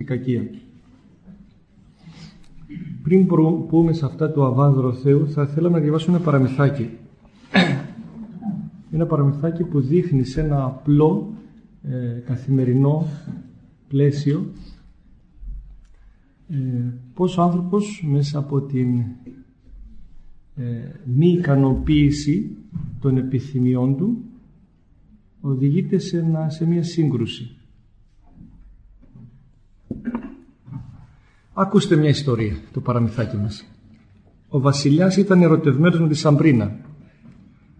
η κακία. Πριν πούμε σε αυτά του Αβάνδρο Θεού θα θέλαμε να διαβάσουμε ένα παραμυθάκι. Ένα παραμυθάκι που δείχνει σε ένα απλό ε, καθημερινό πλαίσιο ε, πώς ο άνθρωπος μέσα από την ε, μη ικανοποίηση των επιθυμιών του οδηγείται σε, σε μια σύγκρουση. Ακούστε μια ιστορία, το παραμυθάκι μας. Ο βασιλιάς ήταν ερωτευμένος με τη Σαμπρίνα,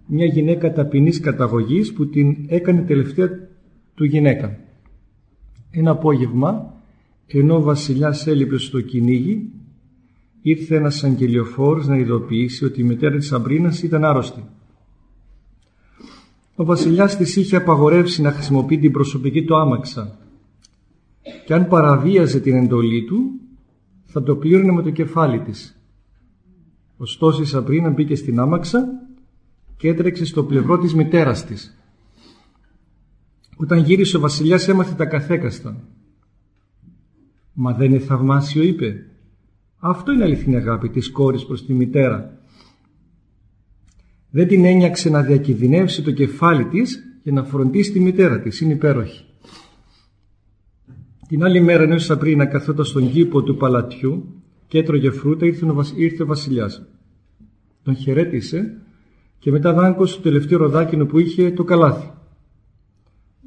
μια γυναίκα ταπεινής καταγωγής που την έκανε τελευταία του γυναίκα. Ένα απόγευμα, ενώ ο βασιλιάς έλειπε στο κυνήγι, ήρθε ένας αγγελιοφόρος να ειδοποιήσει ότι η μητέρα της Σαμπρίνας ήταν άρρωστη. Ο βασιλιάς της είχε απαγορεύσει να χρησιμοποιεί την προσωπική του άμαξα και αν παραβίαζε την εντολή του θα το πλήρωνε με το κεφάλι της. Ωστόσο η Σαμπρίνα μπήκε στην άμαξα και έτρεξε στο πλευρό της μητέρας της. Όταν γύρισε ο βασιλιάς έμαθε τα καθέκαστα. «Μα δεν είναι θαυμάσιο» είπε. «Αυτό είναι αληθινή αγάπη της κόρης προς τη μητέρα». Δεν την ένιαξε να διακινδυνεύσει το κεφάλι της και να φροντίσει τη μητέρα της. Είναι υπέροχη. Την άλλη μέρα ενώ η Σαμπρίνα καθόταν στον κήπο του παλατιού και έτρωγε φρούτα ήρθε ο βασιλιάς. Τον χαιρέτησε και μετά δάγκωσε το τελευταίο ροδάκινο που είχε το καλάθι.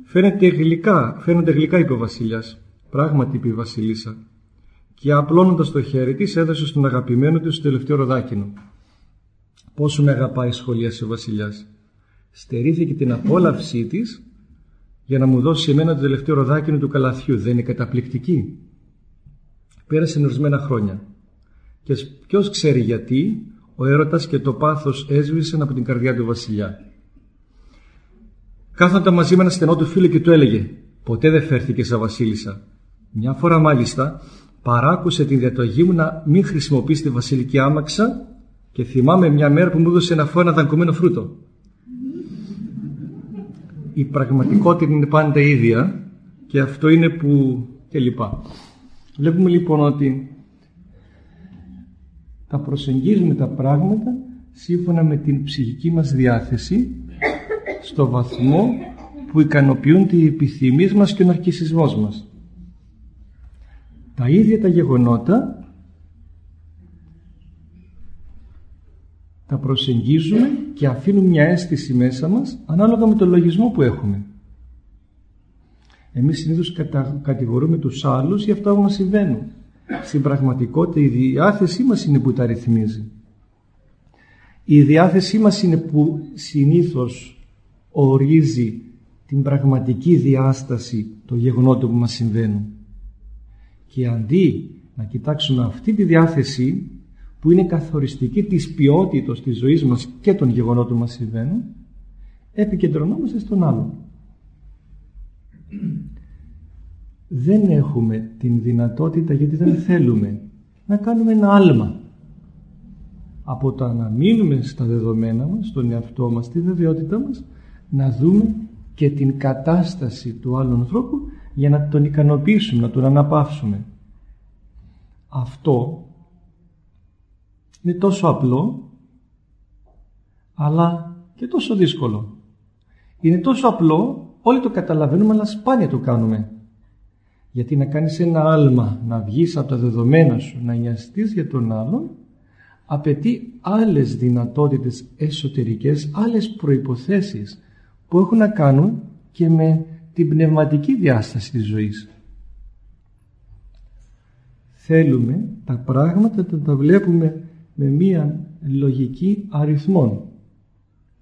Φαίνεται γλυκά, φαίνονται γλυκά είπε ο βασιλιάς. Πράγματι είπε η βασιλίσσα. Και απλώνοντας το χέρι της έδωσε στον αγαπημένο της το τελευταίο ροδάκινο. Πόσο με αγαπάει σχολίασε ο βασιλιάς. Στερήθηκε την απόλαυσή της για να μου δώσει εμένα το τελευταίο ροδάκινο του καλαθιού. Δεν είναι καταπληκτική. Πέρασαν ορισμένα χρόνια. Και ποιος ξέρει γιατί ο έρωτας και το πάθος έσβησαν από την καρδιά του βασιλιά. Κάθονταν μαζί με ένα στενό του φίλο και του έλεγε «Ποτέ δεν φέρθηκες σαν βασίλισσα». Μια φορά μάλιστα παράκουσε την διατογή μου να μην χρησιμοποιήσει τη βασιλική άμαξα και θυμάμαι μια μέρα που μου έδωσε ένα φω δαγκωμένο φρούτο. Η πραγματικότητα είναι πάντα ίδια και αυτό είναι που και λοιπά. Βλέπουμε λοιπόν ότι θα προσεγγίζουμε τα πράγματα σύμφωνα με την ψυχική μας διάθεση στο βαθμό που ικανοποιούνται οι επιθυμίες μας και ο ναρκισισμός μας. Τα ίδια τα γεγονότα τα προσεγγίζουμε και αφήνουμε μια αίσθηση μέσα μας ανάλογα με τον λογισμό που έχουμε. Εμείς συνήθως κατηγορούμε τους άλλους για αυτά που μας συμβαίνουν. Στην πραγματικότητα η διάθεσή μας είναι που τα ρυθμίζει. Η διάθεσή μας είναι που συνήθως ορίζει την πραγματική διάσταση των γεγονότων που μας συμβαίνουν. Και αντί να κοιτάξουμε αυτή τη διάθεση που είναι καθοριστική της ποιότητας της ζωής μας και των γεγονότων που μας συμβαίνουν, επικεντρωνόμαστε στον άλλο. Δεν έχουμε την δυνατότητα γιατί δεν θέλουμε να κάνουμε ένα άλμα από το να μείνουμε στα δεδομένα μας, στον εαυτό μας, στη βεβαιότητα μας να δούμε και την κατάσταση του άλλου ανθρώπου για να τον ικανοποιήσουμε, να τον αναπαύσουμε. Αυτό είναι τόσο απλό αλλά και τόσο δύσκολο. Είναι τόσο απλό, όλοι το καταλαβαίνουμε αλλά σπάνια το κάνουμε. Γιατί να κάνεις ένα άλμα, να βγεις από τα δεδομένα σου, να νοιαστείς για τον άλλον, απαιτεί άλλες δυνατότητες εσωτερικές, άλλες προϋποθέσεις που έχουν να κάνουν και με την πνευματική διάσταση της ζωής. Θέλουμε τα πράγματα να τα βλέπουμε με μία λογική αριθμών.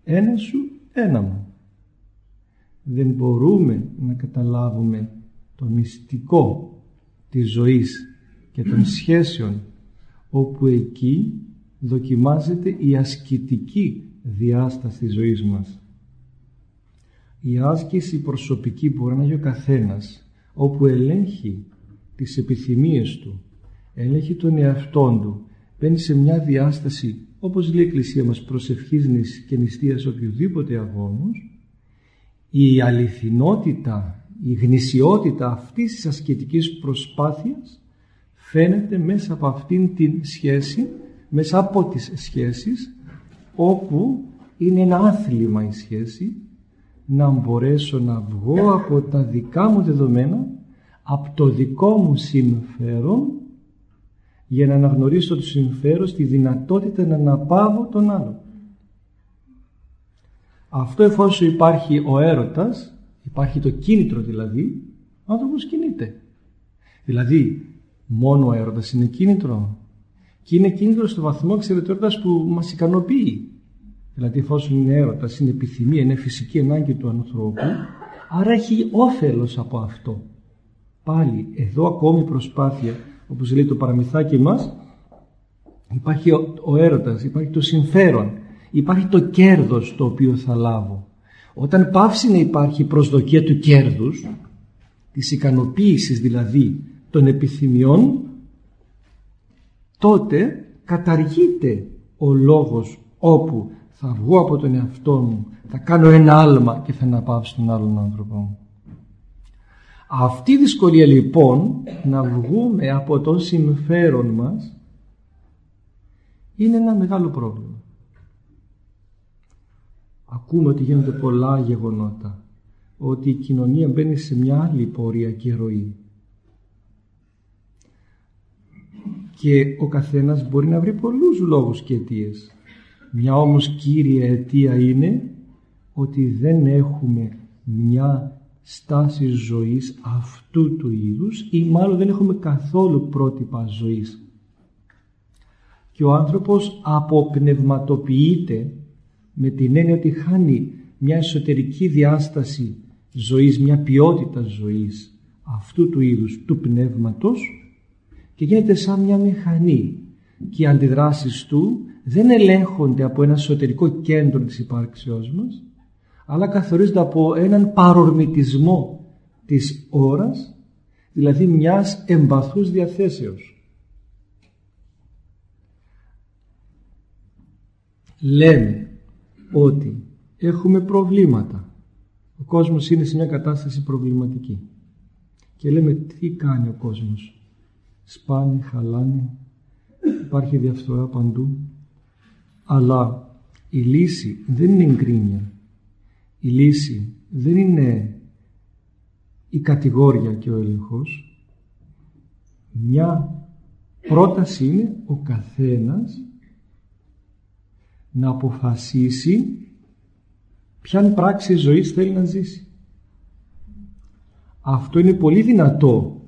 Ένα σου, ένα μου. Δεν μπορούμε να καταλάβουμε το μυστικό της ζωής και των σχέσεων όπου εκεί δοκιμάζεται η ασκητική διάσταση της ζωής μας. Η άσκηση προσωπική μπορεί να έχει ο καθένας όπου ελέγχει τις επιθυμίες του, ελέγχει τον εαυτό του, μπαίνει σε μια διάσταση όπως λέει η Εκκλησία μας προσευχής και νηστείας οποιοδήποτε αγώνος η αληθινότητα η γνησιότητα αυτής της ασκητικής προσπάθειας φαίνεται μέσα από αυτήν την σχέση, μέσα από τις σχέσεις όπου είναι ένα άθλημα η σχέση να μπορέσω να βγω από τα δικά μου δεδομένα από το δικό μου συμφέρον για να αναγνωρίσω το συμφέρον στη δυνατότητα να αναπαύω τον άλλο. Αυτό εφόσον υπάρχει ο έρωτας, υπάρχει το κίνητρο δηλαδή, ο άνθρωπος κινείται. Δηλαδή, μόνο ο έρωτας είναι κίνητρο. Και είναι κίνητρο στο βαθμό εξαιρετικότητας που μας ικανοποιεί. Δηλαδή, εφόσον είναι έρωτας, είναι επιθυμία, είναι φυσική ανάγκη του ανθρώπου, άρα έχει όφελος από αυτό. Πάλι, εδώ ακόμη προσπάθεια, όπως λέει το παραμυθάκι μας, υπάρχει ο, ο έρωτας, υπάρχει το συμφέρον, υπάρχει το κέρδος το οποίο θα λάβω. Όταν πάυσει να υπάρχει προσδοκία του κέρδους, της ικανοποίησης δηλαδή των επιθυμιών, τότε καταργείται ο λόγος όπου θα βγω από τον εαυτό μου, θα κάνω ένα άλμα και θα αναπαύσω τον άλλον άνθρωπο. Αυτή η δυσκολία λοιπόν να βγούμε από το συμφέρον μας είναι ένα μεγάλο πρόβλημα. Ακούμε ότι γίνονται πολλά γεγονότα, ότι η κοινωνία μπαίνει σε μια άλλη πορεία και ροή. Και ο καθένας μπορεί να βρει πολλούς λόγους και αιτίες. Μια όμως κύρια αιτία είναι ότι δεν έχουμε μια στάση ζωής αυτού του είδους ή μάλλον δεν έχουμε καθόλου πρότυπα ζωής. Και ο άνθρωπος αποπνευματοποιείται με την έννοια ότι χάνει μια εσωτερική διάσταση ζωής, μια ποιότητα ζωής αυτού του είδους του πνεύματος και γίνεται σαν μια μηχανή και οι αντιδράσεις του δεν ελέγχονται από ένα εσωτερικό κέντρο της υπάρξεώς μας αλλά καθορίζονται από έναν παρορμητισμό της ώρας δηλαδή μιας εμπαθούς διαθέσεως. Λέμε ότι έχουμε προβλήματα. Ο κόσμος είναι σε μια κατάσταση προβληματική. Και λέμε τι κάνει ο κόσμος. Σπάνι, χαλάνει, υπάρχει διαφθορά παντού. Αλλά η λύση δεν είναι εγκρίνια. Η λύση δεν είναι η κατηγόρια και ο έλεγχος. Μια πρόταση είναι ο καθένας να αποφασίσει ποια πράξη ζωής θέλει να ζήσει. Αυτό είναι πολύ δυνατό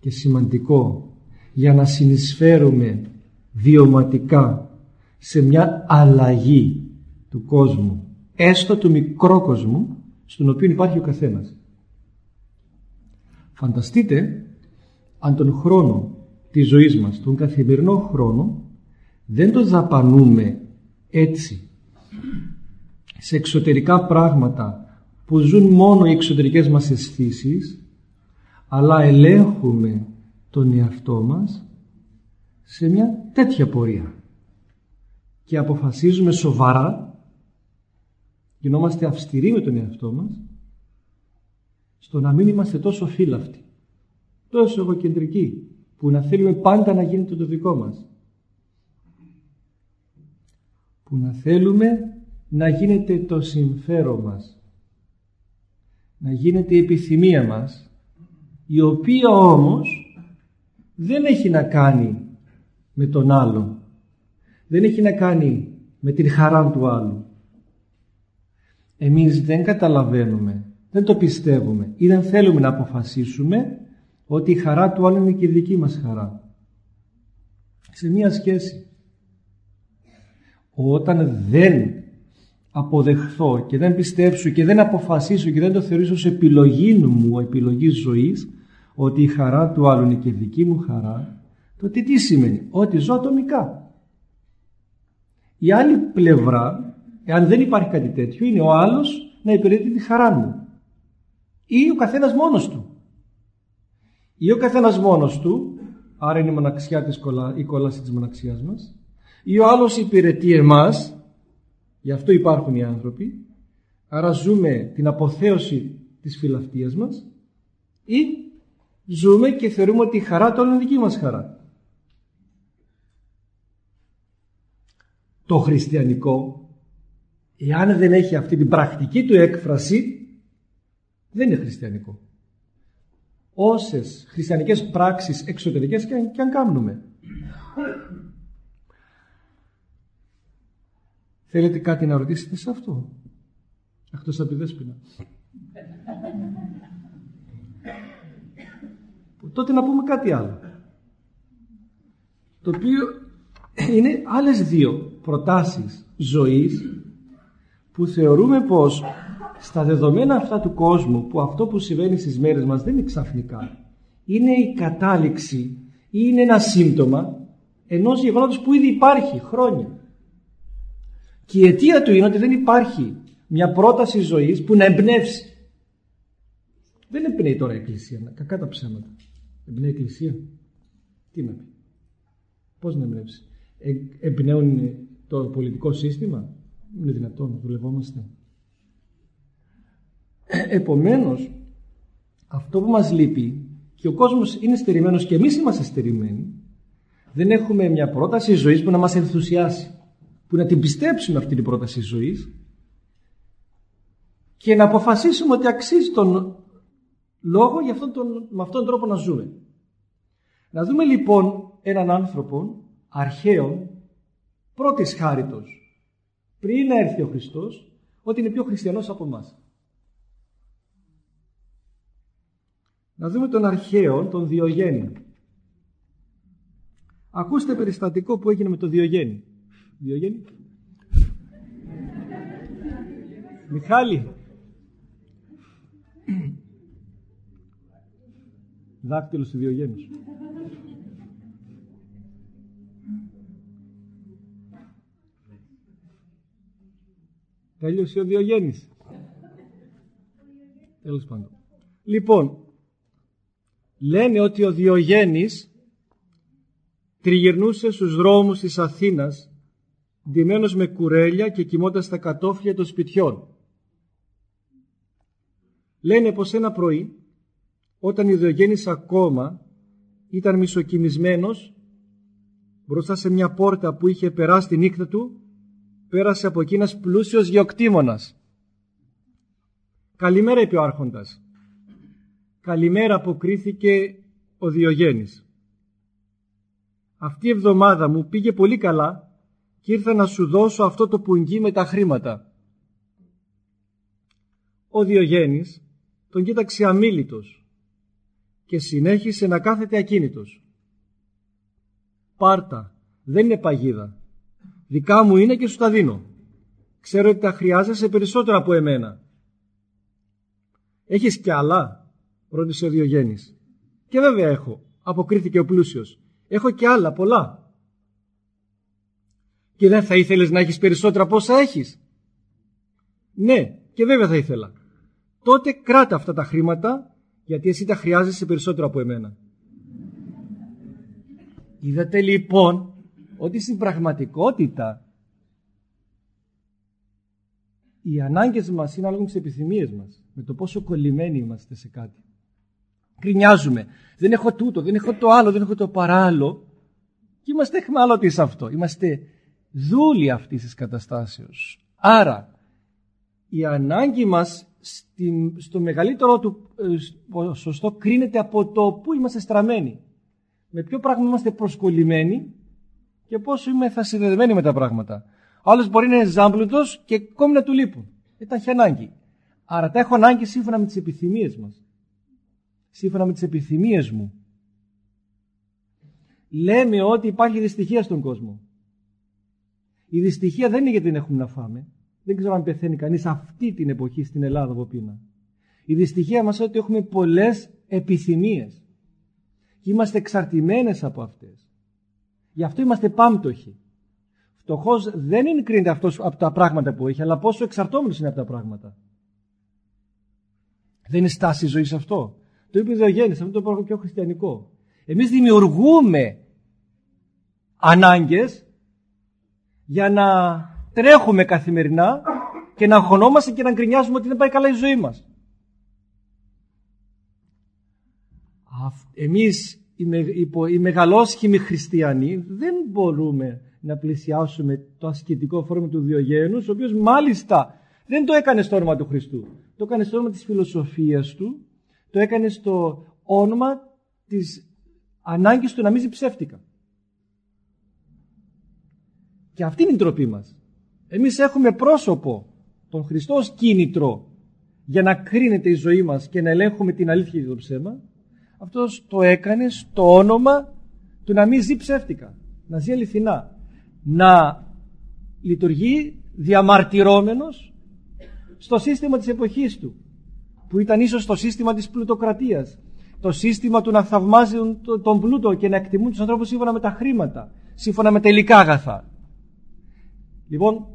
και σημαντικό για να συνεισφέρουμε βιωματικά σε μια αλλαγή του κόσμου, έστω του μικρό κόσμου, στον οποίο υπάρχει ο καθένας. Φανταστείτε αν τον χρόνο της ζωής μας, τον καθημερινό χρόνο, δεν το δαπανούμε έτσι σε εξωτερικά πράγματα που ζουν μόνο οι εξωτερικές μας αισθήσεις, αλλά ελέγχουμε τον εαυτό μας σε μια τέτοια πορεία και αποφασίζουμε σοβαρά γινόμαστε αυστηροί με τον εαυτό μας στο να μην είμαστε τόσο φύλαυτοι τόσο εγωκεντρικοί που να θέλουμε πάντα να γίνεται το δικό μας. Που να θέλουμε να γίνεται το συμφέρον μας να γίνεται η επιθυμία μας η οποία όμως δεν έχει να κάνει με τον άλλο δεν έχει να κάνει με την χαρά του άλλου εμείς δεν καταλαβαίνουμε δεν το πιστεύουμε ή δεν θέλουμε να αποφασίσουμε ότι η χαρά του άλλου είναι και η δική μας χαρά σε μία σχέση όταν δεν αποδεχθώ και δεν πιστέψω και δεν αποφασίσω και δεν το θεωρήσω σε επιλογή μου, επιλογής ζωής, ότι η χαρά του άλλου είναι και δική μου χαρά, τότε τι σημαίνει, ότι ζω ατομικά. Η άλλη πλευρά, εάν δεν υπάρχει κάτι τέτοιο, είναι ο άλλος να υπηρετεί τη χαρά μου. Ή ο καθένας μόνος του. Ή ο καθένας μόνος του, άρα είναι η μοναξιά της, η κόλαση της μοναξιάς μας, ή ο άλλος υπηρετεί εμάς γι' αυτό υπάρχουν οι άνθρωποι άρα ζούμε την αποθέωση της φιλαυτίας μας ή ζούμε και θεωρούμε ότι η χαρά το είναι δική μας χαρά. Το χριστιανικό, εάν δεν έχει αυτή την πρακτική του έκφραση, δεν είναι χριστιανικό. Όσες χριστιανικές πράξεις εξωτερικές και αν, και αν κάνουμε. Θέλετε κάτι να ρωτήσετε σε αυτό; Εκτός από τη δέσποινα. Τότε να πούμε κάτι άλλο. Το οποίο είναι άλλες δύο προτάσεις ζωής που θεωρούμε πως στα δεδομένα αυτά του κόσμου που αυτό που συμβαίνει στις μέρες μας δεν είναι ξαφνικά. Είναι η κατάληξη ή είναι ένα σύμπτωμα ενός γεγονότος που ήδη υπάρχει χρόνια. Και η αιτία του είναι ότι δεν υπάρχει μια πρόταση ζωής που να εμπνεύσει. Δεν εμπνέει τώρα η Εκκλησία, κακά τα ψέματα. Εμπνέει η Εκκλησία. Τι να πει. Πώς να εμπνεύσει. Ε, εμπνέουν το πολιτικό σύστημα; Είναι δυνατόν, δουλευόμαστε. Ε, επομένως, αυτό που μας λείπει και ο κόσμος είναι στερημένος και εμείς είμαστε στερημένοι, δεν έχουμε μια πρόταση ζωής που να μας ενθουσιάσει, που να την πιστέψουμε αυτή την πρόταση ζωής και να αποφασίσουμε ότι αξίζει τον λόγο για αυτόν τον, με αυτόν τον τρόπο να ζούμε. Να δούμε λοιπόν έναν άνθρωπο αρχαίο πρώτης χάριτος πριν να έρθει ο Χριστός ότι είναι πιο χριστιανός από εμάς. Να δούμε τον αρχαίο, τον Διογέννη. Ακούστε περιστατικό που έγινε με τον Διογέννη. Διογέννη. Μιχάλη, Δάκτυλος του Διογέννης. Τέλειωσε ο Διογέννης. Τέλος πάντων. Λοιπόν, λένε ότι ο Διογέννης τριγυρνούσε στους δρόμους της Αθήνας ντυμένος με κουρέλια και κοιμώντας στα κατόφλια των σπιτιών. Λένε πως ένα πρωί όταν η Διογέννης ακόμα ήταν μισοκοιμισμένος μπροστά σε μια πόρτα που είχε περάσει τη νύχτα του πέρασε από εκεί ένας πλούσιος γεωκτήμονας. «Καλημέρα» είπε ο άρχοντας. «Καλημέρα» αποκρίθηκε ο Διογέννης. «Αυτή η εβδομάδα μου πήγε πολύ καλά και ήρθα να σου δώσω αυτό το πουγγί με τα χρήματα». Ο Διογέννης τον κοίταξε αμήλυτος και συνέχισε να κάθεται ακίνητος. Πάρτα, δεν είναι παγίδα. Δικά μου είναι και σου τα δίνω. Ξέρω ότι τα χρειάζεσαι περισσότερα από εμένα. Έχεις κι άλλα, ρώτησε ο Διογέννης. Και βέβαια έχω, αποκρίθηκε ο πλούσιος. Έχω κι άλλα, πολλά. Και δεν θα ήθελες να έχεις περισσότερα από όσα έχεις; Ναι, και βέβαια θα ήθελα. Τότε κράτα αυτά τα χρήματα γιατί εσύ τα χρειάζεσαι περισσότερο από εμένα. Είδατε λοιπόν ότι στην πραγματικότητα οι ανάγκες μας είναι ανάλογα με τις επιθυμίες μας, με το πόσο κολλημένοι είμαστε σε κάτι. Κρινιάζουμε. Δεν έχω τούτο, δεν έχω το άλλο, δεν έχω το παράλληλο. Και είμαστε εχμάλωτοι σε αυτό. Είμαστε δούλοι αυτής της καταστάσεως. Άρα, η ανάγκη μας στο μεγαλύτερο του ε, ποσοστό κρίνεται από το πού είμαστε στραμμένοι. Με ποιο πράγμα είμαστε προσκολλημένοι; Και πόσο είμαστε συνδεδεμένοι με τα πράγματα. Ο άλλος μπορεί να είναι ζάμπλουτος και ακόμη να του λείπουν. Δεν τα έχει ανάγκη. Άρα τα έχω ανάγκη σύμφωνα με τις επιθυμίες μας. Σύμφωνα με τις επιθυμίες μου. Λέμε ότι υπάρχει δυστυχία στον κόσμο. Η δυστυχία δεν είναι γιατί δεν έχουμε να φάμε. Δεν ξέρω αν πεθαίνει κανείς αυτή την εποχή στην Ελλάδα από πείνα. Η δυστυχία μας είναι ότι έχουμε πολλές επιθυμίες. Και είμαστε εξαρτημένες από αυτές. Γι' αυτό είμαστε πάμπτωχοι. Φτωχός δεν είναι κρίνεται αυτός από τα πράγματα που έχει, αλλά πόσο εξαρτώμενος είναι από τα πράγματα. Δεν είναι στάση ζωή αυτό. Το είπε ο Διογέννης, αυτό το πράγμα πιο χριστιανικό. Εμείς δημιουργούμε ανάγκες για να τρέχουμε καθημερινά και να αγχωνόμαστε και να γκρινιάζουμε ότι δεν πάει καλά η ζωή μας. εμείς οι μεγαλόσχημοι χριστιανοί δεν μπορούμε να πλησιάσουμε το ασκητικό φόρμα του Διογένους, ο οποίος μάλιστα δεν το έκανε στο όνομα του Χριστού. Το έκανε στο όνομα της φιλοσοφίας του, το έκανε στο όνομα της ανάγκης του να μην ψεύτικα. Και αυτή είναι η τροπή μας. Εμείς έχουμε πρόσωπο τον Χριστό ως κίνητρο για να κρίνεται η ζωή μας και να ελέγχουμε την αλήθεια και το ψέμα. Αυτός το έκανες στο όνομα του να μην ζει ψεύτικα, να ζει αληθινά, να λειτουργεί διαμαρτυρώμενος στο σύστημα της εποχής του που ήταν ίσως το σύστημα της πλουτοκρατίας το σύστημα του να θαυμάζουν τον πλούτο και να εκτιμούν τους ανθρώπους σύμφωνα με τα χρήματα σύμφωνα με τα υλικά αγαθά. Λοιπόν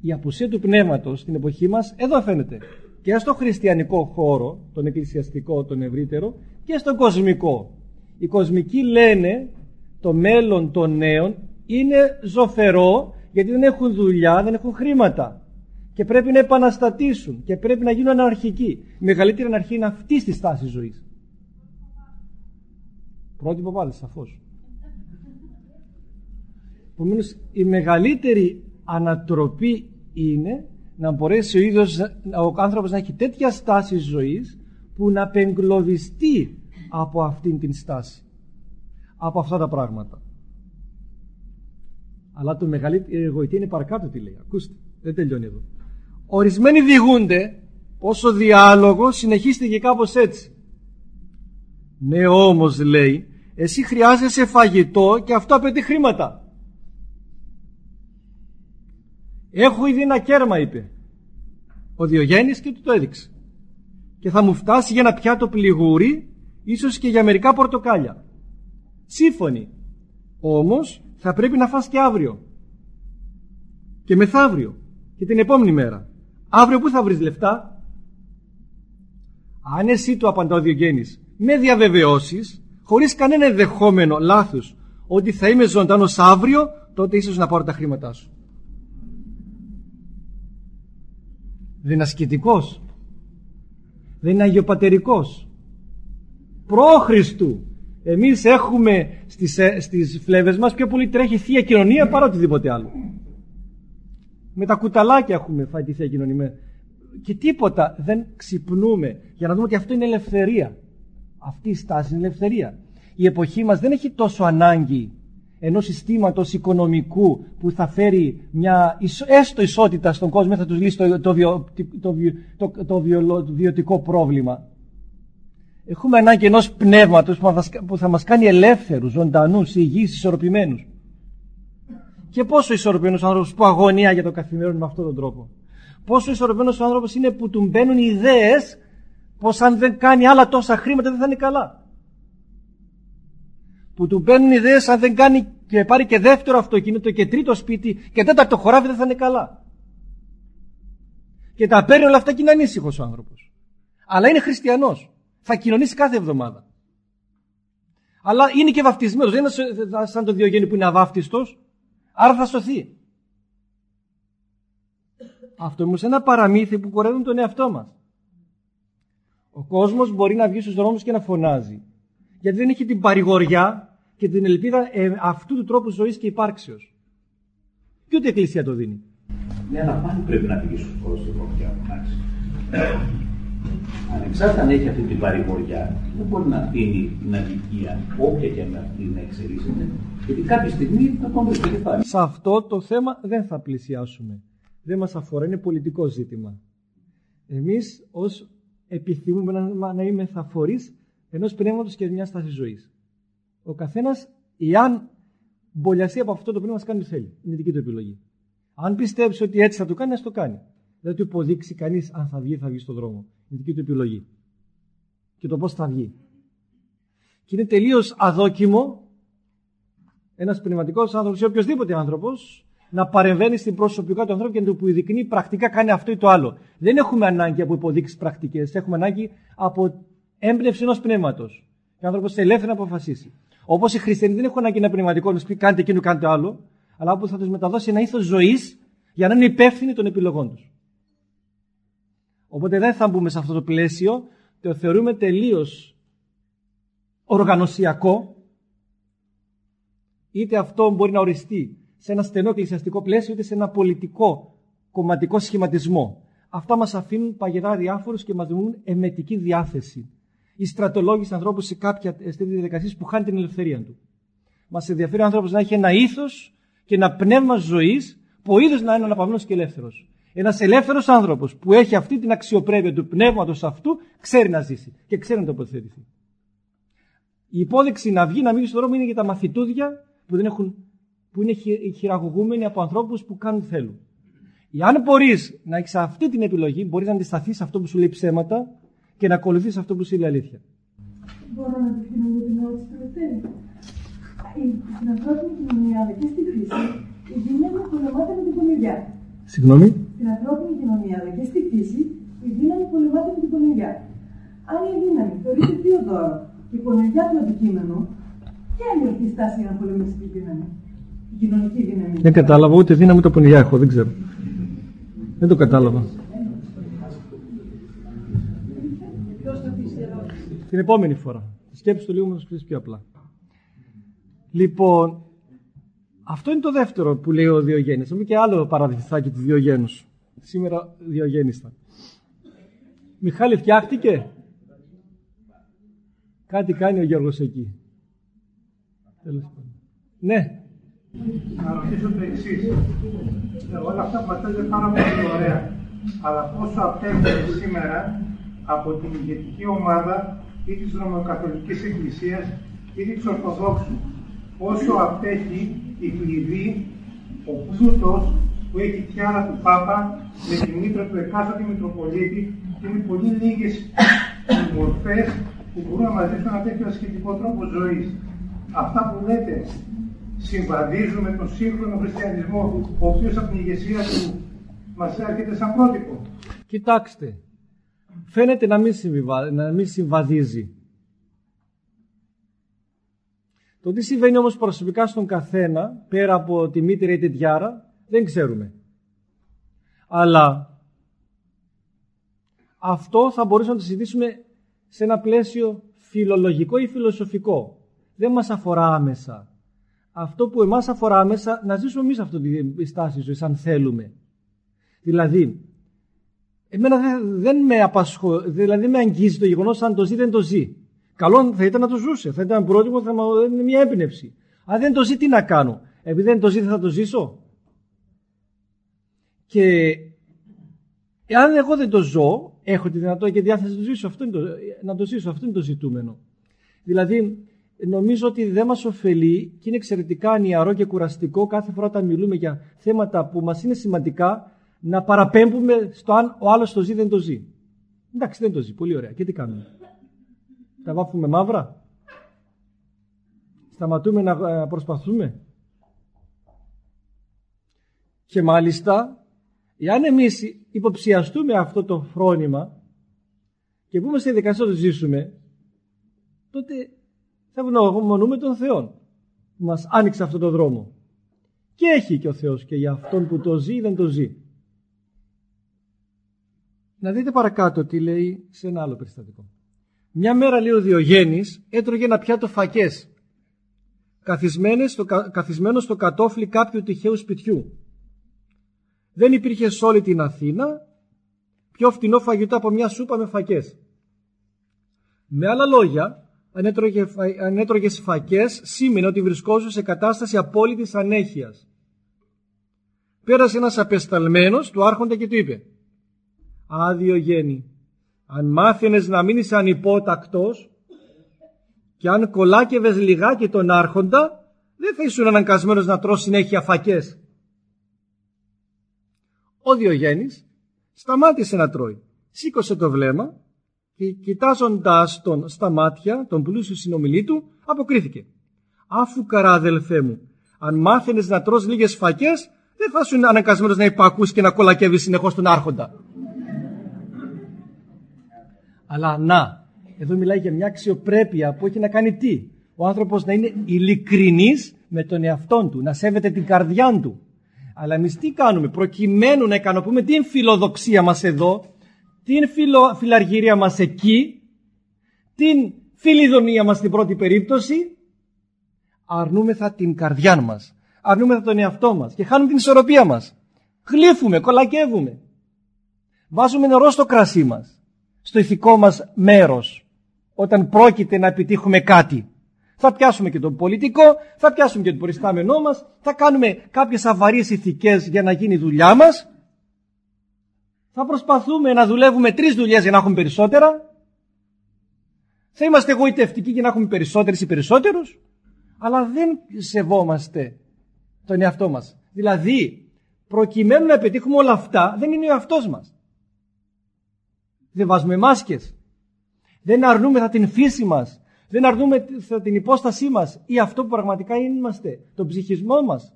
η απουσία του πνεύματος στην εποχή μας εδώ φαίνεται και στο χριστιανικό χώρο τον εκκλησιαστικό, τον ευρύτερο και στον κοσμικό οι κοσμικοί λένε το μέλλον των νέων είναι ζωφερό γιατί δεν έχουν δουλειά, δεν έχουν χρήματα και πρέπει να επαναστατήσουν και πρέπει να γίνουν αναρχικοί. Η μεγαλύτερη αναρχία είναι αυτή τη στάση ζωής. Πρότυπο πάλι, σαφώς. Επομένως, η μεγαλύτερη ανατροπή είναι να μπορέσει ο ίδιος ο άνθρωπος να έχει τέτοια στάση ζωής που να πεγκλωβιστεί από αυτήν την στάση από αυτά τα πράγματα αλλά το μεγαλύτερο εγωιτή είναι παρακάτω τι λέει ακούστε δεν τελειώνει εδώ Ορισμένοι διηγούνται πως ο διάλογος συνεχίστηκε κάπως έτσι. Ναι όμως λέει, εσύ χρειάζεσαι φαγητό και αυτό απαιτεί χρήματα. Έχω ήδη ένα κέρμα είπε ο Διογέννης και του το έδειξε. Και θα μου φτάσει για ένα πιάτο πληγούρι, ίσως και για μερικά πορτοκάλια. Σύμφωνοι. Όμως θα πρέπει να φας και αύριο. Και μεθαύριο. Και την επόμενη μέρα. Αύριο πού θα βρεις λεφτά; Αν εσύ του απαντά ο Διογέννης με διαβεβαιώσεις, χωρίς κανένα ενδεχόμενο λάθος, ότι θα είμαι ζωντανός αύριο, τότε ίσως να πάρω τα χρήματά σου. Δεν είναι ασκητικός. Δεν είναι αγιοπατερικός. Πρόχριστου. Εμείς έχουμε στις, ε, στις φλέβες μας πιο πολύ τρέχει θεία κοινωνία παρά οτιδήποτε άλλο. Με τα κουταλάκια έχουμε φάει τη Θεία Κοινωνία. Και τίποτα δεν ξυπνούμε για να δούμε ότι αυτό είναι ελευθερία. Αυτή η στάση είναι ελευθερία. Η εποχή μας δεν έχει τόσο ανάγκη ενός συστήματος οικονομικού που θα φέρει μια έστω ισότητα στον κόσμο θα τους λύσει το, το, το, το, βιωτικό πρόβλημα. Έχουμε ανάγκη ενός πνεύματος που θα μας κάνει ελεύθερους, ζωντανούς, υγιείς, ισορροπημένους. Και πόσο ισορροπημένος άνθρωπος που αγωνία για το καθημερινό με αυτόν τον τρόπο. Πόσο ισορροπημένος άνθρωπος είναι που του μπαίνουν ιδέες πως αν δεν κάνει άλλα τόσα χρήματα δεν θα είναι καλά. Που του μπαίνουν ιδέες αν δεν κάνει και πάρει και δεύτερο αυτοκίνητο και τρίτο σπίτι και τέταρτο χωράφι δεν θα είναι καλά. Και τα παίρνει όλα αυτά και είναι ανήσυχος ο άνθρωπος. Αλλά είναι χριστιανός. Θα κοινωνήσει κάθε εβδομάδα. Αλλά είναι και βαφτισμένος. Δεν είναι σαν το Διογέννη που είναι αβάφτιστος Άρα θα σωθεί. Αυτό είναι ένα παραμύθι που κορεύουν τον εαυτό μας. Ο κόσμος μπορεί να βγει στους δρόμους και να φωνάζει. Γιατί δεν έχει την παρηγοριά και την ελπίδα ε, αυτού του τρόπου ζωής και υπάρξεως. Και ούτε η Εκκλησία το δίνει. Ναι, αλλά πάλι πρέπει να πηγεί στον κόσμο και να φωνάξει. Ανεξάρτητα αν έχει αυτή την παρηγοριά, δεν μπορεί να αφήνει την αδικία, όποια και αν αυτή να εξελίσσεται, γιατί κάποια στιγμή θα τον βρει Σε αυτό το θέμα δεν θα πλησιάσουμε. Δεν μας αφορά, είναι πολιτικό ζήτημα. Εμείς ως επιθυμούμε να, να είμαστε φορείς ενός πνεύματος και μιας στάσης ζωής. Ο καθένας, εάν μπολιαστεί από αυτό το πνεύμα, μας κάνει τι θέλει. Είναι δική του επιλογή. Αν πιστέψει ότι έτσι θα το κάνει, ας το κάνει. Δεν του υποδείξει κανείς αν θα βγει, θα βγει στον δρόμο. Είναι δική του επιλογή. Και το πώς θα βγει. Και είναι τελείως αδόκιμο ένας πνευματικός άνθρωπος ή οποιοδήποτε άνθρωπος να παρεμβαίνει στην προσωπικά του ανθρώπου και να του υποδεικνύει πρακτικά κάνει αυτό ή το άλλο. Δεν έχουμε ανάγκη από υποδείξεις πρακτικές. Έχουμε ανάγκη από έμπνευση ενός πνεύματος. Και ο άνθρωπος ελεύθερα να αποφασίσει. Όπως οι χριστιανοί δεν έχουν ανάγκη ένα πνευματικό να σου πει κάντε εκείνο, κάντε άλλο, αλλά που θα τους μεταδώσει ένα ήθος ζωής για να είναι υπεύθυνοι των επιλογών τους. Οπότε δεν θα μπούμε σε αυτό το πλαίσιο, το θεωρούμε τελείως οργανωσιακό, είτε αυτό μπορεί να οριστεί σε ένα στενό εκκλησιαστικό πλαίσιο, είτε σε ένα πολιτικό κομματικό σχηματισμό. Αυτά μας αφήνουν παγερά διάφορους και μας δημιουργούν εμετική διάθεση. Η στρατολόγηση ανθρώπους σε κάποια τέτοιε διαδικασίες που χάνει την ελευθερία του. Μας ενδιαφέρει ο άνθρωπος να έχει ένα ήθος και ένα πνεύμα ζωής που ο ίδιος να είναι αναπαυμένο και ελεύθερος. Ένας ελεύθερος άνθρωπος που έχει αυτή την αξιοπρέπεια του πνεύματος αυτού ξέρει να ζήσει και ξέρει να τοποθετηθεί. Η υπόδειξη να βγει, να μείνει στον δρόμο είναι για τα μαθητούδια που, δεν έχουν, που είναι χειραγωγούμενοι από ανθρώπους που κάνουν θέλουν. Αν μπορείς να έχεις αυτή την επιλογή, μπορείς να αντισταθείς σε αυτό που σου λέει ψέματα και να ακολουθείς αυτό που σου λέει αλήθεια. Μπορώ να διευθύνω για την ερώτηση τελευταία. Στην ανθρώπινη κοινωνία, αλλά και στη φύση, η δύναμη πολεμάται με την πονηριά. Συγγνώμη. Στην ανθρώπινη κοινωνία, αλλά και στη φύση, η δύναμη πολεμάται με την πονηριά. Αν η δύναμη θεωρείται πιο δώρο και η πονηριά του αντικείμενο, ποια είναι η στάση για να πολεμήσει τη δύναμη, η κοινωνική δύναμη. Δεν κατάλαβα ούτε δύναμη το πονηριά έχω, δεν ξέρω. Δεν το κατάλαβα. Την επόμενη φορά. Σκέψου το λίγο να σου πιο απλά. Λοιπόν, αυτό είναι το δεύτερο που λέει ο Διογέννης. Έχουμε και άλλο παραδειγματάκι του Διογέννους. Σήμερα Διογέννης Μιχάλη φτιάχτηκε; Κάτι κάνει ο Γιώργος εκεί. Ναι. Να ρωτήσω το εξής. Όλα αυτά που μας είναι πάρα πολύ ωραία. Αλλά πόσο απέχουν σήμερα από την ηγετική ομάδα ή της Ρωμαιοκαθολικής Εκκλησίας ή της Ορθοδόξου. Όσο απέχει η κλειδί, ο πλούτος που έχει τιάρα του Πάπα με τη μήτρα του εκάστοτε Μητροπολίτη και είναι πολύ λίγες οι μορφές που μπορούν να μας δείξουν ένα τέτοιο ασχετικό τρόπο ζωής. Αυτά που λέτε συμβαδίζουν με τον σύγχρονο χριστιανισμό, ο οποίος από την ηγεσία του μας έρχεται σαν πρότυπο. Κοιτάξτε, φαίνεται να μην, να μην συμβαδίζει. Το τι συμβαίνει όμως προσωπικά στον καθένα, πέρα από τη μήτρη ή τη διάρα, δεν ξέρουμε. Αλλά αυτό θα μπορούσαμε να το συζητήσουμε σε ένα πλαίσιο φιλολογικό ή φιλοσοφικό. Δεν μας αφορά άμεσα. Αυτό που εμάς αφορά άμεσα, να ζήσουμε εμείς αυτή τη στάση ζωής, αν θέλουμε. Δηλαδή, Εμένα δεν, με απασχολεί, δηλαδή με αγγίζει το γεγονός αν το ζει δεν το ζει. Καλό θα ήταν να το ζούσε, θα ήταν πρότυπο, θα είναι μια έμπνευση. Αν δεν το ζει τι να κάνω, επειδή δεν το ζει θα το ζήσω; Και εάν εγώ δεν το ζω, έχω τη δυνατότητα και διάθεση να το ζήσω, αυτό είναι το, να το ζήσω, αυτό είναι το ζητούμενο. Δηλαδή, νομίζω ότι δεν μας ωφελεί και είναι εξαιρετικά ανιαρό και κουραστικό κάθε φορά όταν μιλούμε για θέματα που μας είναι σημαντικά να παραπέμπουμε στο αν ο άλλος το ζει δεν το ζει. Εντάξει δεν το ζει, πολύ ωραία. Και τι κάνουμε. Τα βάφουμε μαύρα. Σταματούμε να ε, προσπαθούμε. Και μάλιστα, εάν εμείς υποψιαστούμε αυτό το φρόνημα και πούμε στη δικασία να το ζήσουμε, τότε θα ευγνωμονούμε τον Θεό που μας άνοιξε αυτό το δρόμο. Και έχει και ο Θεός και για αυτόν που το ζει δεν το ζει. Να δείτε παρακάτω τι λέει σε ένα άλλο περιστατικό. Μια μέρα λέει ο Διογέννης έτρωγε ένα πιάτο φακές καθισμένος στο κατόφλι κάποιου τυχαίου σπιτιού. Δεν υπήρχε σε όλη την Αθήνα πιο φτηνό φαγητό από μια σούπα με φακές. Με άλλα λόγια, αν έτρωγε, αν έτρωγες φακές, σήμαινε ότι βρισκόσου σε κατάσταση απόλυτης ανέχειας. Πέρασε ένας απεσταλμένος του άρχοντα και του είπε άδειο γέννη. Αν μάθαινες να μείνεις ανυπότακτος και αν κολάκευες λιγάκι τον άρχοντα, δεν θα ήσουν αναγκασμένος να τρως συνέχεια φακές. Ο Διογέννης σταμάτησε να τρώει. Σήκωσε το βλέμμα και κοιτάζοντάς τον στα μάτια, τον πλούσιο συνομιλή του, αποκρίθηκε. Αφού καρά αδελφέ μου, αν μάθαινες να τρως λίγες φακές, δεν θα ήσουν αναγκασμένος να υπακούς και να κολακεύεις συνεχώς τον άρχοντα. Αλλά να, εδώ μιλάει για μια αξιοπρέπεια που έχει να κάνει τι; Ο άνθρωπος να είναι ειλικρινής με τον εαυτό του, να σέβεται την καρδιά του. Αλλά εμείς τι κάνουμε, προκειμένου να ικανοποιούμε την φιλοδοξία μας εδώ, την φιλο, φιλαργυρία μας εκεί, την φιλιδονία μας στην πρώτη περίπτωση, αρνούμεθα την καρδιά μας, αρνούμεθα τον εαυτό μας και χάνουμε την ισορροπία μας. Γλύφουμε, κολακεύουμε. Βάζουμε νερό στο κρασί μας, στο ηθικό μας μέρος, όταν πρόκειται να επιτύχουμε κάτι. Θα πιάσουμε και τον πολιτικό, θα πιάσουμε και τον προϊστάμενό μας, θα κάνουμε κάποιες αβαρίες ηθικές για να γίνει η δουλειά μας. Θα προσπαθούμε να δουλεύουμε τρεις δουλειές για να έχουμε περισσότερα. Θα είμαστε εγωιτευτικοί για να έχουμε περισσότερες ή περισσότερους. Αλλά δεν σεβόμαστε τον εαυτό μας. Δηλαδή, προκειμένου να πετύχουμε όλα αυτά, δεν είναι ο εαυτός μας. Δεν βάζουμε μάσκες. Δεν αρνούμεθα την φύση μας. Δεν αρνούμε την υπόστασή μας ή αυτό που πραγματικά είμαστε, τον ψυχισμό μας.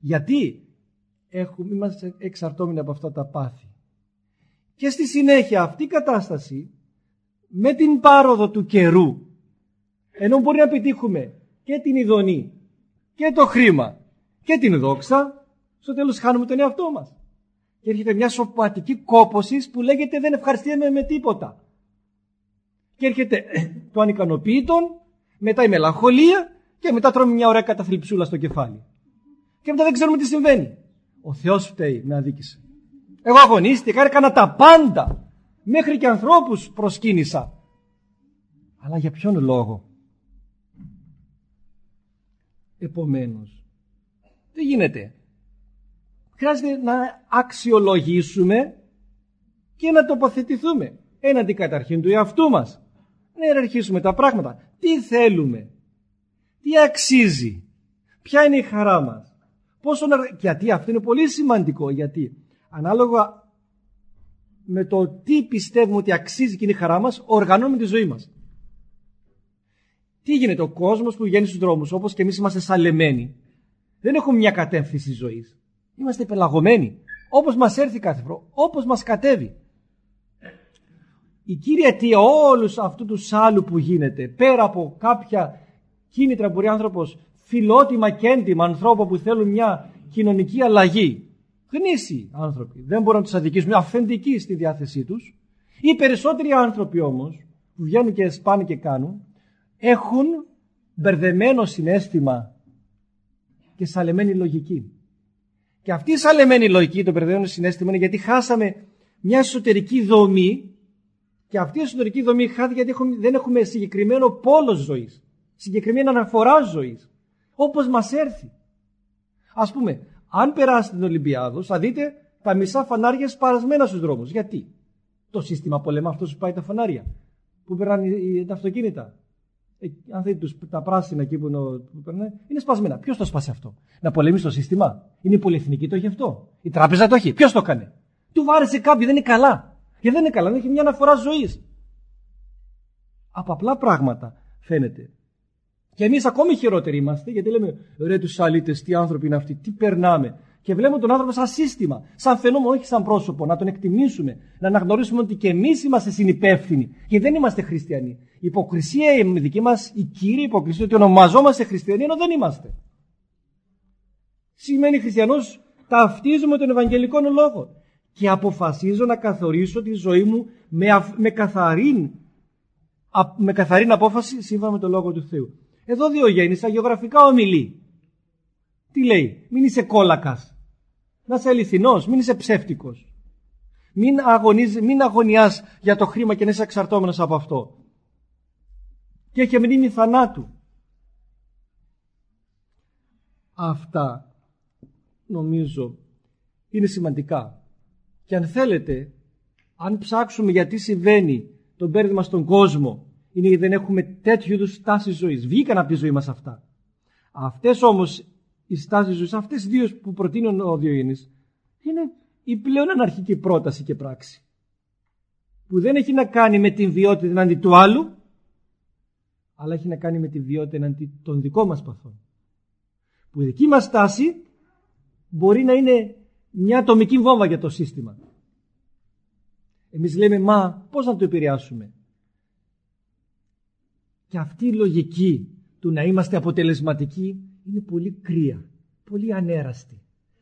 Γιατί έχουμε, είμαστε εξαρτώμενοι από αυτά τα πάθη. Και στη συνέχεια αυτή η κατάσταση με την πάροδο του καιρού ενώ μπορεί να πετύχουμε και την ειδονή και το χρήμα και την δόξα στο τέλος χάνουμε τον εαυτό μας. Και έρχεται μια σοπατική κόπωσης που λέγεται δεν ευχαριστούμε με τίποτα. Και έρχεται το ανικανοποίητον, μετά η μελαγχολία και μετά τρώμε μια ωραία καταθλιψούλα στο κεφάλι. Και μετά δεν ξέρουμε τι συμβαίνει. Ο Θεός φταίει, με αδίκησε. Εγώ αγωνίστηκα, έκανα τα πάντα. Μέχρι και ανθρώπους προσκύνησα. Αλλά για ποιον λόγο; Επομένως, τι γίνεται; Χρειάζεται να αξιολογήσουμε και να τοποθετηθούμε έναντι καταρχήν του εαυτού μας. Να ιεραρχήσουμε τα πράγματα. Τι θέλουμε. Τι αξίζει. Ποια είναι η χαρά μας. Πόσο να... Γιατί αυτό είναι πολύ σημαντικό. Γιατί ανάλογα με το τι πιστεύουμε ότι αξίζει και είναι η χαρά μας, οργανώνουμε τη ζωή μας. Τι γίνεται, ο κόσμος που βγαίνει στους δρόμους, όπως και εμείς είμαστε σαλεμένοι, δεν έχουμε μια κατεύθυνση ζωής. Είμαστε πελαγωμένοι. Όπως μας έρθει κάθε φορά, όπως μας κατέβει. Η κύρια αιτία όλους αυτού τους σάλου που γίνεται, πέρα από κάποια κίνητρα που μπορεί άνθρωπος φιλότιμα και έντιμα ανθρώπων που θέλουν μια κοινωνική αλλαγή, γνήσιοι άνθρωποι, δεν μπορούν να τους αδικήσουμε, αυθεντικοί στη διάθεσή τους. Οι περισσότεροι άνθρωποι όμως, που βγαίνουν και σπάνε και κάνουν, έχουν μπερδεμένο συνέστημα και σαλεμένη λογική. Και αυτή η σαλεμένη λογική, το μπερδεμένο συνέστημα, είναι γιατί χάσαμε μια εσωτερική δομή και αυτή η εσωτερική δομή χάθηκε γιατί δεν έχουμε συγκεκριμένο πόλο ζωής, συγκεκριμένη αναφορά ζωής, όπως μας έρθει. Ας πούμε, αν περάσετε την Ολυμπιάδος, θα δείτε τα μισά φανάρια σπαρασμένα στους δρόμους. Γιατί; Το σύστημα πολεμά αυτός που πάει τα φανάρια, που περνάνε τα αυτοκίνητα. Ε, αν δείτε τα πράσινα εκεί που, είναι, που περνάνε, είναι σπασμένα. Ποιος το σπάσει αυτό, Να πολεμήσει το σύστημα; Είναι η πολυεθνική το έχει αυτό. Η τράπεζα το έχει. Ποιος το έκανε; Του βάρεσε κάποιο, δεν είναι καλά. Και δεν είναι καλά, δεν έχει μια αναφορά ζωής. Από απλά πράγματα φαίνεται. Και εμείς ακόμη χειρότεροι είμαστε, γιατί λέμε ρε τους αλήτες, τι άνθρωποι είναι αυτοί, τι περνάμε. Και βλέπουμε τον άνθρωπο σαν σύστημα, σαν φαινόμενο, όχι σαν πρόσωπο, να τον εκτιμήσουμε, να αναγνωρίσουμε ότι και εμείς είμαστε συνυπεύθυνοι και δεν είμαστε χριστιανοί. Η υποκρισία η δική μας, η κύρια υποκρισία, ότι ονομαζόμαστε χριστιανοί ενώ δεν είμαστε. Σημαίνει χριστιανός, ταυτίζουμε τον Ευαγγελικό λόγο και αποφασίζω να καθορίσω τη ζωή μου με, με, καθαρή, με καθαρή απόφαση σύμφωνα με τον Λόγο του Θεού. Εδώ Διογέννης γεωγραφικά ομιλεί. Τι λέει, μην είσαι κόλακας, να είσαι αληθινός, μην είσαι ψεύτικος. Μην, αγωνίζ, μην αγωνιάς για το χρήμα και να είσαι εξαρτώμενος από αυτό. Και έχει μνήμη θανάτου. Αυτά νομίζω είναι σημαντικά. Και αν θέλετε, αν ψάξουμε γιατί συμβαίνει το μπέρδεμα στον κόσμο, είναι γιατί δεν έχουμε τέτοιου είδους στάσει ζωής. Βγήκαν από τη ζωή μας αυτά. Αυτές όμως οι στάσεις ζωής, αυτές οι δύο που προτείνει ο Διογενής, είναι η πλέον αναρχική πρόταση και πράξη. Που δεν έχει να κάνει με την βιότητα εναντί του άλλου, αλλά έχει να κάνει με τη βιότητα εναντί των δικών μας παθών. Που η δική μας στάση μπορεί να είναι μια ατομική βόμβα για το σύστημα. Εμείς λέμε, μα πώς να το επηρεάσουμε; Και αυτή η λογική του να είμαστε αποτελεσματικοί είναι πολύ κρύα, πολύ ανέραστη.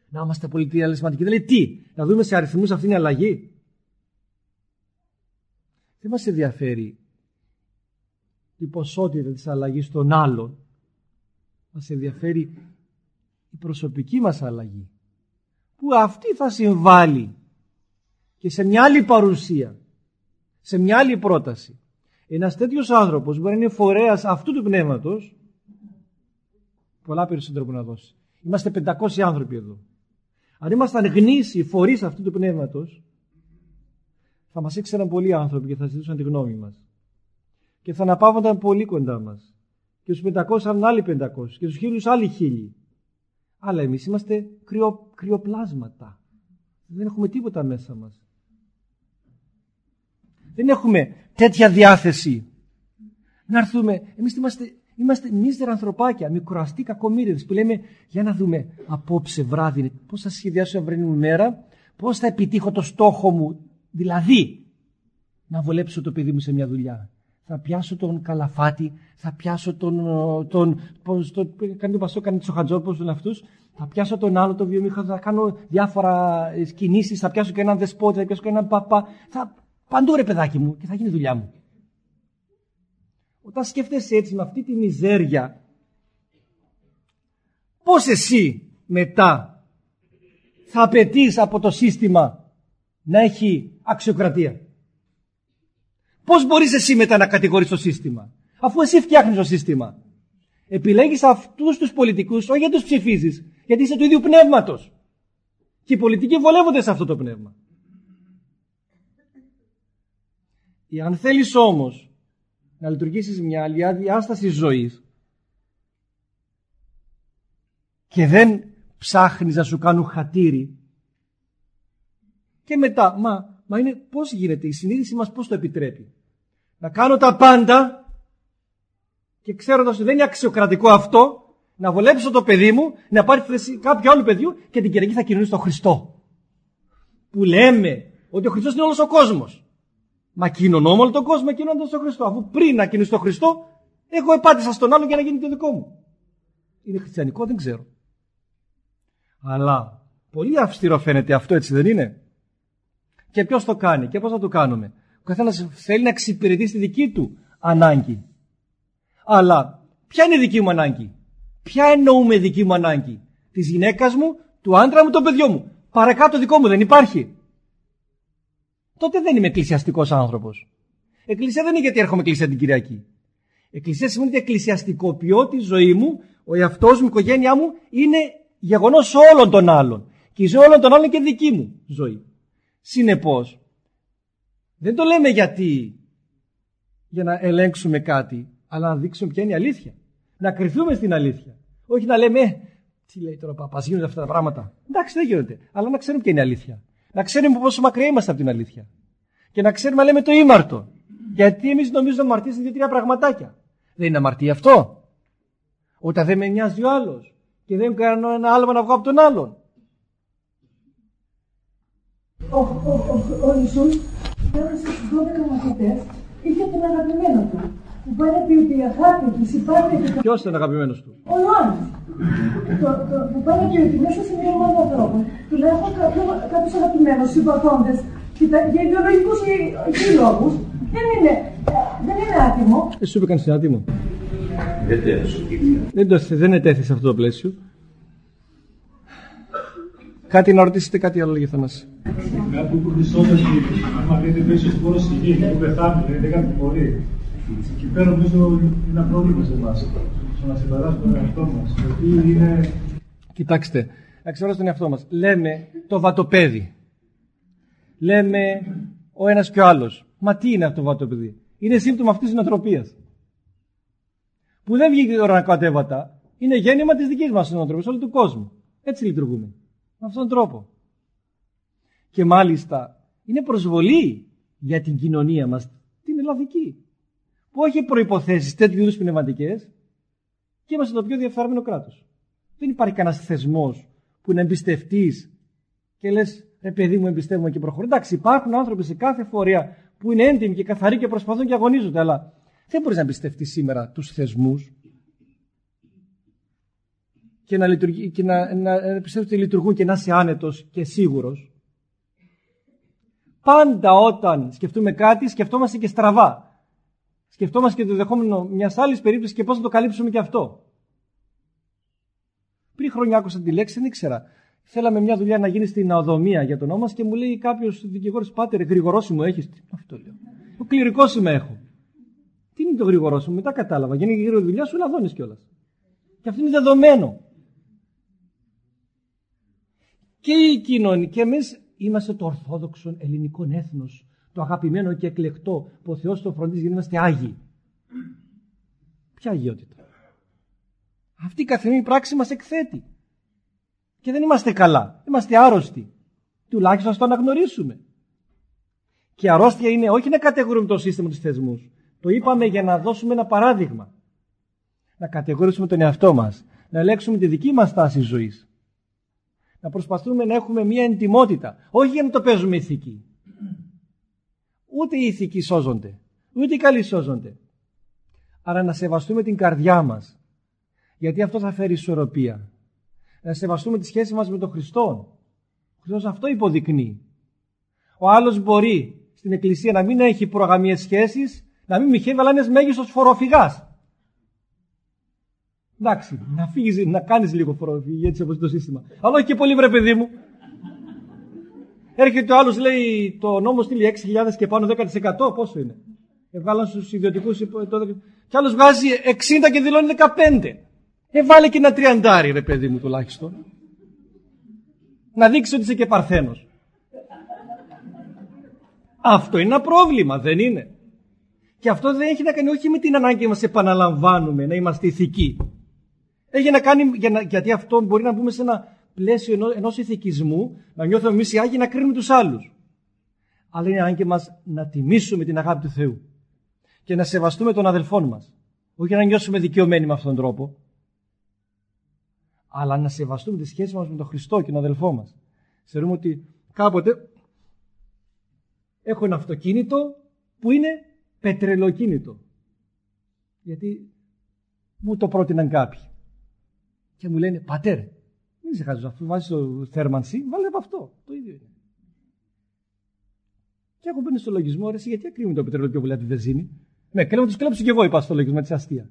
Να είμαστε πολύ αποτελεσματικοί. Δηλαδή τι, να δούμε σε αριθμούς αυτήν την αλλαγή; Δεν μας ενδιαφέρει την ποσότητα της αλλαγής των άλλων. Μας ενδιαφέρει η προσωπική μας αλλαγή. Που αυτή θα συμβάλλει και σε μια άλλη παρουσία, σε μια άλλη πρόταση. Ένας τέτοιος άνθρωπος μπορεί να είναι φορέας αυτού του πνεύματος πολλά περισσότερο που να δώσει. Είμαστε 500 άνθρωποι εδώ. Αν ήμασταν γνήσιοι φορείς αυτού του πνεύματος θα μας ήξεραν πολλοί άνθρωποι και θα ζητούσαν τη γνώμη μας. Και θα αναπαύονταν πολύ κοντά μας. Και στους 500 άλλοι 500 και στους χίλιους άλλοι χίλιοι. Αλλά εμείς είμαστε κρυο, κρυοπλάσματα. Δεν έχουμε τίποτα μέσα μας. Δεν έχουμε τέτοια διάθεση να έρθουμε. Εμείς είμαστε, είμαστε μίζερα ανθρωπάκια, μικροαστοί κακομύριδες που λέμε για να δούμε απόψε βράδυ πώς θα σχεδιάσω αυρινή μέρα, πώς θα επιτύχω το στόχο μου, δηλαδή να βολέψω το παιδί μου σε μια δουλειά. Θα πιάσω τον καλαφάτη, θα πιάσω τον. τον πώς, το, κάνει τον Πασό, κάνει του πώς είναι αυτούς. Θα πιάσω τον άλλο, τον βιομήχανο, θα κάνω διάφορα κινήσεις, θα πιάσω και έναν δεσπότη, θα πιάσω και έναν παπά. Θα, Παντού ρε παιδάκι μου και θα γίνει δουλειά μου. Όταν σκέφτεσαι έτσι με αυτή τη μιζέρια, πώς εσύ μετά θα απαιτείς από το σύστημα να έχει αξιοκρατία; Πώς μπορείς εσύ μετά να κατηγορείς το σύστημα, αφού εσύ φτιάχνεις το σύστημα; Επιλέγεις αυτούς τους πολιτικούς, όχι για τους ψηφίζεις, γιατί είσαι του ίδιου πνεύματος. Και οι πολιτικοί βολεύονται σε αυτό το πνεύμα. Αν θέλεις όμως να λειτουργήσεις μια άλλη διάσταση ζωής και δεν ψάχνεις να σου κάνουν χατήρι και μετά, μα, μα είναι πώς γίνεται η συνείδηση μας πώς το επιτρέπει; Να κάνω τα πάντα και ξέροντας ότι δεν είναι αξιοκρατικό αυτό να βολέψω το παιδί μου να πάρει θέση κάποιο άλλο παιδιού και την Κυριακή θα κοινωνήσει τον Χριστό. Που λέμε ότι ο Χριστός είναι όλος ο κόσμος. Μα κοινωνώ όλο τον κόσμο κοινωνώντα τον Χριστό. Αφού πριν να κοινωνήσω τον Χριστό, εγώ επάτησα στον άλλο για να γίνει το δικό μου. Είναι χριστιανικό, δεν ξέρω. Αλλά πολύ αυστηρό φαίνεται αυτό, έτσι δεν είναι; Και ποιος το κάνει και πώς θα το κάνουμε; Ο καθένας θέλει να εξυπηρετήσει τη δική του ανάγκη. Αλλά ποια είναι η δική μου ανάγκη; Ποια εννοούμε δική μου ανάγκη; Της γυναίκας μου, του άντρα μου, των παιδιών μου. Παρακάτω δικό μου δεν υπάρχει τότε δεν είμαι εκκλησιαστικός άνθρωπος. Εκκλησία δεν είναι γιατί έρχομαι εκκλησία την Κυριακή. Εκκλησία σημαίνει ότι εκκλησιαστικοποιώ τη ζωή μου, ο εαυτός μου, η οικογένειά μου είναι γεγονός όλων των άλλων. Και η ζωή όλων των άλλων είναι και δική μου ζωή. Συνεπώς, δεν το λέμε γιατί για να ελέγξουμε κάτι, αλλά να δείξουμε ποια είναι η αλήθεια. Να κρυθούμε στην αλήθεια. Όχι να λέμε, «Ε, τι λέει τώρα παπάς, γίνονται αυτά τα πράγματα. Εντάξει, δεν γίνονται. Αλλά να ξέρουμε ποια είναι η αλήθεια. Να ξέρουμε πόσο μακριά είμαστε από την αλήθεια. Και να ξέρουμε να λέμε το ήμαρτο. Γιατί εμεί νομίζουμε αμαρτία δύο-τρία πραγματάκια. Δεν είναι αμαρτία αυτό. Όταν δεν με νοιάζει ο άλλο και δεν κάνω ένα άλμα να βγω από τον άλλον. Ο, ο, ο, ο Ιησούς, στους 12 μαθητές, είχε τον αγαπημένο του που πάει να πει ότι η αγάπη τη υπάρχει. Ποιος ήταν αγαπημένος του, Ο Ιωάννης. Που πάει να πει ότι μέσα σε μια ομάδα ανθρώπων τουλάχιστον κάποιους αγαπημένους συμπαθώντες για ιδεολογικούς ή λόγους δεν είναι, δεν είναι άτιμο. Εσύ σου είπε κανείς άτιμο. Δεν τέθησε. Δεν, το, δεν ετέθησε αυτό το πλαίσιο. Κάτι να ρωτήσετε κάτι άλλο για Θανάση. Κάτι που χρυσόμαστε, άμα δείτε πίσω στο χώρο στη γη και που πεθάνει, δεν κάτι μπορεί. Και πέρα νομίζω είναι ένα πρόβλημα σε εμάς. Στο να συμπεράσουμε τον εαυτό μας. Γιατί είναι. Κοιτάξτε, να ξέρω τον εαυτό μας. Λέμε το βατοπέδι. Λέμε ο ένας και ο άλλος. Μα τι είναι αυτό το βατοπέδι; Είναι σύμπτωμα αυτής της νοοτροπίας. Που δεν βγήκε τώρα να κατέβατα. Είναι γέννημα της δικής μας νοοτροπίας, όλου του κόσμου. Έτσι λειτουργούμε. Με αυτόν τον τρόπο. Και μάλιστα είναι προσβολή για την κοινωνία μας, την ελλαδική που έχει προποθέσει τέτοιου είδους πνευματικές και είμαστε το πιο διεφθαρμένο κράτος. Δεν υπάρχει κανένας θεσμός που να εμπιστευτείς και λες, ρε παιδί μου, εμπιστεύουμε και προχωρεί. Εντάξει, υπάρχουν άνθρωποι σε κάθε φορέα που είναι έντιμοι και καθαροί και προσπαθούν και αγωνίζονται, αλλά δεν μπορείς να εμπιστευτείς σήμερα τους θεσμούς και να, λειτουργεί, και να, να, να ότι λειτουργούν και να είσαι άνετος και σίγουρος. Πάντα όταν σκεφτούμε κάτι, σκεφτόμαστε και στραβά Σκεφτόμαστε και το δεχόμενο μιας άλλης περίπτωσης και πώς θα το καλύψουμε και αυτό. Πριν χρόνια άκουσα τη λέξη, δεν ήξερα. Θέλαμε μια δουλειά να γίνει στην αοδομία για τον νόμο και μου λέει κάποιος δικηγόρος Πάτερ, γρηγορόσιμο έχεις. Αυτό λέω. Το κληρικό είμαι έχω. Τι είναι το γρηγορόσιμο, μετά κατάλαβα. Γίνει γύρω δουλειά σου, λαδώνεις κιόλας. Και αυτό είναι δεδομένο. Και η κοινωνία, και εμείς είμαστε το ορθόδοξο ελληνικό έθνος, το αγαπημένο και εκλεκτό που ο Θεός το φροντίζει για να είμαστε άγιοι. Ποια αγιότητα. Αυτή η καθημερινή πράξη μας εκθέτει. Και δεν είμαστε καλά. Είμαστε άρρωστοι. Τουλάχιστον να το αναγνωρίσουμε. Και αρρώστια είναι όχι να κατηγορούμε το σύστημα τους θεσμούς. Το είπαμε για να δώσουμε ένα παράδειγμα. Να κατηγορήσουμε τον εαυτό μας. Να ελέγξουμε τη δική μας στάση ζωής. Να προσπαθούμε να έχουμε μια εντιμότητα. Όχι για να το παίζουμε ηθική. Ούτε οι ηθικοί σώζονται. Ούτε οι καλοί σώζονται. Άρα να σεβαστούμε την καρδιά μας. Γιατί αυτό θα φέρει ισορροπία να σεβαστούμε τη σχέση μας με τον Χριστό. Ο Χριστός αυτό υποδεικνύει. Ο άλλος μπορεί στην εκκλησία να μην έχει προγαμίες σχέσεις, να μην μοιχεύει, αλλά είναι ένας μέγιστος φοροφυγάς. Εντάξει, να φύγεις, να κάνεις λίγο φοροφυγή, έτσι όπως το σύστημα. Αλλά όχι και πολύ βρε παιδί μου. Έρχεται ο άλλος λέει το νόμο στείλει 6.000 και πάνω 10% πόσο είναι; Εβγάλαν στους ιδιωτικούς και άλλος βγάζει 60 και δηλώνει 15. Ε, βάλε και ένα τριαντάρι, ρε παιδί μου, τουλάχιστον. Να δείξει ότι είσαι και παρθένος. Αυτό είναι ένα πρόβλημα, δεν είναι; Και αυτό δεν έχει να κάνει όχι με την ανάγκη μας επαναλαμβάνουμε, να είμαστε ηθικοί. Έχει να κάνει, γιατί αυτό μπορεί να μπούμε σε ένα πλαίσιο ενός ενός ηθικισμού, να νιώθουμε εμείς οι Άγιοι να κρίνουμε τους άλλους. Αλλά είναι ανάγκη μας να τιμήσουμε την αγάπη του Θεού και να σεβαστούμε τον αδελφόν μας. Όχι να νιώσουμε δικαιωμένοι με αυτόν τον τρόπο αλλά να σεβαστούμε τη σχέση μας με τον Χριστό και τον αδελφό μας. Ξέρουμε ότι κάποτε έχω ένα αυτοκίνητο που είναι πετρελοκίνητο. Γιατί μου το πρότειναν κάποιοι. Και μου λένε, πατέρ, μην σε χάζω, αφού βάζεις το θέρμανσι, βάλε από αυτό. Το ίδιο είναι. Και έχω μπαίνει στο λογισμό, ρε, γιατί ακρίβει το πετρελαιό πιο πολύ από τη βενζίνη; Με κλέβω, τους κλέψω και εγώ, είπα στο λογισμό της αστεία.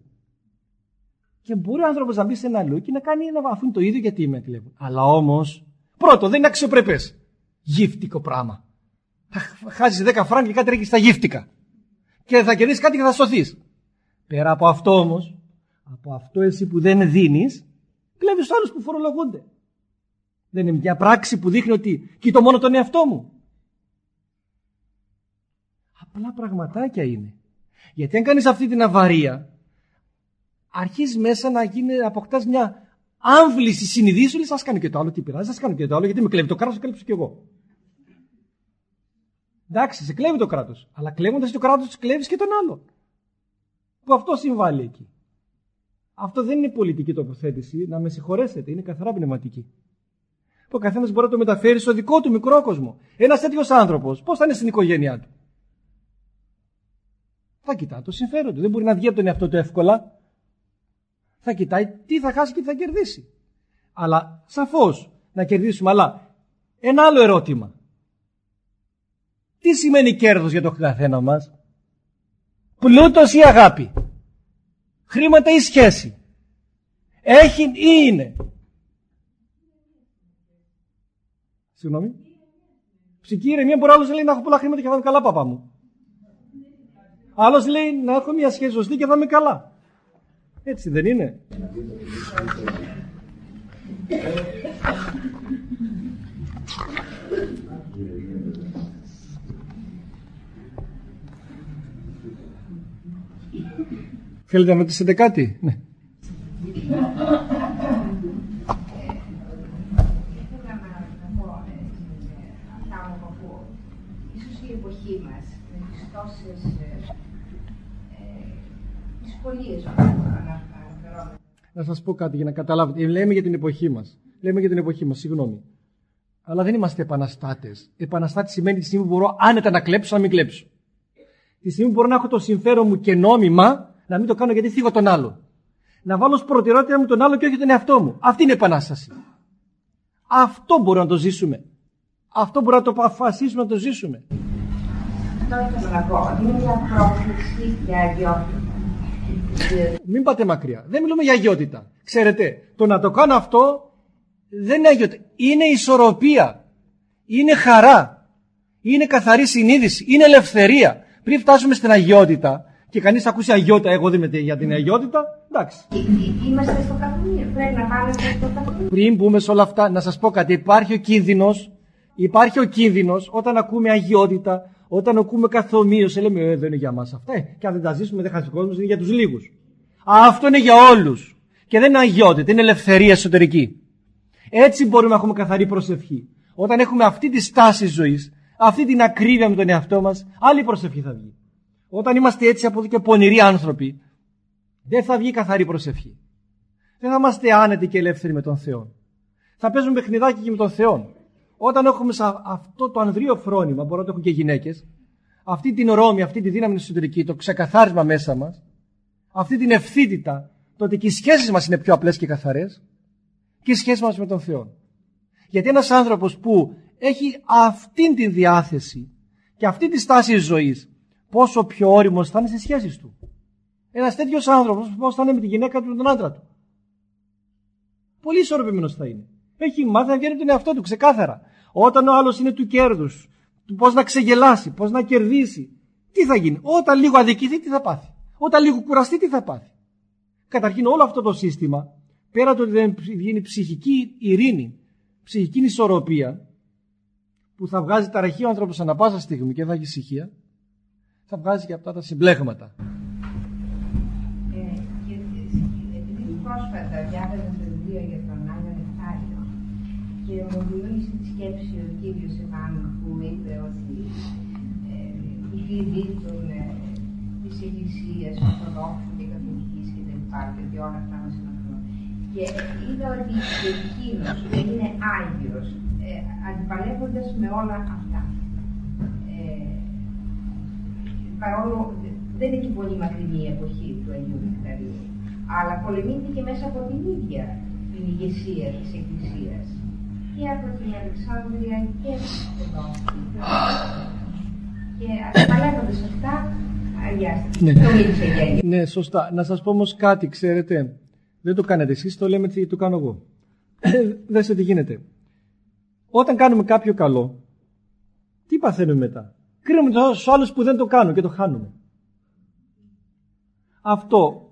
Και μπορεί ο άνθρωπος να μπει σε ένα λούκι να κάνει ένα αφού είναι το ίδιο γιατί με κλέβουν. Αλλά όμως, πρώτο, δεν είναι αξιοπρεπέ. Γύφτικο πράγμα. Θα χάσεις 10 φράγκ και κάτι τρέχει στα γύφτικα. Και θα κερδίσεις κάτι και θα σωθείς. Πέρα από αυτό όμως, από αυτό εσύ που δεν δίνεις, κλέβει άλλους που φορολογούνται. Δεν είναι μια πράξη που δείχνει ότι κοιτώ μόνο τον εαυτό μου. Απλά πραγματάκια είναι. Γιατί αν κάνεις αυτή την αβαρία, αρχίζεις μέσα να γίνει, αποκτάς μια άμβληση συνειδήσου, λες, ας κάνω και το άλλο, τι πειράζει, ας κάνω και το άλλο, γιατί με κλέβει το κράτος, κλέψω και εγώ. Εντάξει, σε κλέβει το κράτος, αλλά κλέβοντας το κράτος, κλέβεις και τον άλλο. Που αυτό συμβάλλει εκεί. Αυτό δεν είναι πολιτική τοποθέτηση, να με συγχωρέσετε, είναι καθαρά πνευματική. Που ο καθένας μπορεί να το μεταφέρει στο δικό του μικρό κόσμο. Ένας τέτοιος άνθρωπος, πώς θα είναι στην οικογένειά του; Θα κοιτά το συμφέρον του. Δεν μπορεί να βγει από τον εαυτό του εύκολα θα κοιτάει τι θα χάσει και τι θα κερδίσει. Αλλά σαφώς να κερδίσουμε. Αλλά ένα άλλο ερώτημα. Τι σημαίνει κέρδος για τον καθένα μας; Πλούτος ή αγάπη; Χρήματα ή σχέση. Έχει ή είναι. Συγγνώμη. Ψυχή ηρεμία μπορεί άλλος λέει να έχω πολλά χρήματα και θα είμαι καλά παπά μου. Άλλος λέει να έχω μια σχέση σωστή και θα είμαι καλά. Έτσι δεν είναι. Θέλετε να ρωτήσετε κάτι; Ναι. Ίσως η εποχή μας, με τις τόσες δυσκολίες να σας πω κάτι για να καταλάβετε. Λέμε για την εποχή μας. Λέμε για την εποχή μας, συγγνώμη. Αλλά δεν είμαστε επαναστάτες. Επαναστάτη σημαίνει τη στιγμή που μπορώ άνετα να κλέψω, να μην κλέψω. Τη στιγμή που μπορώ να έχω το συμφέρον μου και νόμιμα, να μην το κάνω γιατί θίγω τον άλλο. Να βάλω ως προτεραιότητα μου τον άλλο και όχι τον εαυτό μου. Αυτή είναι η επανάσταση. Αυτό μπορούμε να το ζήσουμε. Αυτό μπορούμε να το αποφασίσουμε να το ζήσουμε. Αυτό ήθελα να πω. Ότι είναι μια πρόκληση για αγιότητα. Μην πάτε μακριά. Δεν μιλούμε για αγιότητα. Ξέρετε, το να το κάνω αυτό δεν είναι αγιότητα. Είναι ισορροπία. Είναι χαρά. Είναι καθαρή συνείδηση. Είναι ελευθερία. Πριν φτάσουμε στην αγιότητα και κανείς ακούσει αγιότητα, εγώ δεν είμαι για την αγιότητα, εντάξει. Είμαστε στο καθημερινό. Πρέπει να πάμε στο καθημερινό. Πριν μπούμε σε όλα αυτά, να σας πω κάτι. Υπάρχει ο κίνδυνος, υπάρχει ο κίνδυνος όταν ακούμε αγιότητα, όταν ακούμε καθομοίωση, λέμε ε, δεν είναι για μας αυτά. Ε, και αν δεν τα ζήσουμε, δεν χάσει ο κόσμος, είναι για τους λίγους. Αυτό είναι για όλους. Και δεν είναι αγιότητα, είναι ελευθερία εσωτερική. Έτσι μπορούμε να έχουμε καθαρή προσευχή. Όταν έχουμε αυτή τη στάση ζωής, αυτή την ακρίβεια με τον εαυτό μας, άλλη προσευχή θα βγει. Όταν είμαστε έτσι από και πονηροί άνθρωποι, δεν θα βγει καθαρή προσευχή. Δεν θα είμαστε άνετοι και ελεύθεροι με τον Θεό. Θα παίζουμε παιχνιδάκι και με τον Θεό. Όταν έχουμε αυτό το ανδρείο φρόνημα, μπορεί να το έχουν και γυναίκες, αυτή την ρώμη, αυτή τη δύναμη εσωτερική, το ξεκαθάρισμα μέσα μας, αυτή την ευθύτητα, το ότι και οι σχέσεις μας είναι πιο απλές και καθαρές, και οι σχέσεις μας με τον Θεό. Γιατί ένας άνθρωπος που έχει αυτήν τη διάθεση και αυτή τη στάση ζωής, πόσο πιο όριμος θα είναι στις σχέσεις του. Ένας τέτοιος άνθρωπος, πώς θα είναι με τη γυναίκα του με τον άντρα του. Πολύ ισορροπημένος θα είναι. Έχει μάθει να βγαίνει τον εαυτό του ξεκάθαρα. Όταν ο άλλος είναι του κέρδους, του πώς να ξεγελάσει, πώς να κερδίσει, τι θα γίνει. Όταν λίγο αδικηθεί, τι θα πάθει. Όταν λίγο κουραστεί, τι θα πάθει. Καταρχήν, όλο αυτό το σύστημα, πέρα το ότι δεν βγαίνει ψυχική ειρήνη, ψυχική ισορροπία, που θα βγάζει ταραχή ο άνθρωπος ανά πάσα στιγμή και θα έχει ησυχία, θα βγάζει και αυτά τα συμπλέγματα. Ε, και επειδή πρόσφατα διάβαζα το βιβλίο για τον Άγιο Νεκτάριο και μου δημιούργησε τη σκέψη ο κύριος Εβάνο που είπε ότι ε, οι φίλοι των, ε, της Εκκλησίας, Ορθοδόξου και Καθολικής και δεν υπάρχει, ότι όλα αυτά μας ενοχλούν. Και είδα ότι εκείνος δεν είναι Άγιος, ε, αντιπαλεύοντας με όλα αυτά. Παρόλο δεν είναι και πολύ μακρινή η εποχή του Αγίου Νεκταρίου, αλλά πολεμήθηκε μέσα από την ίδια την ηγεσία της Εκκλησίας και από την Αλεξάνδρεια και εδώ. Και αντιπαλεύοντας αυτά, αγιάστηκε. Ναι. Το μίλησε για Αγίου. Ναι, σωστά. Να σας πω όμως κάτι, ξέρετε. Δεν το κάνετε εσείς, το λέμε τι το κάνω εγώ. Δέστε τι γίνεται. Όταν κάνουμε κάποιο καλό, τι παθαίνουμε μετά; Κρίνουμε τους άλλους που δεν το κάνουν και το χάνουμε. Αυτό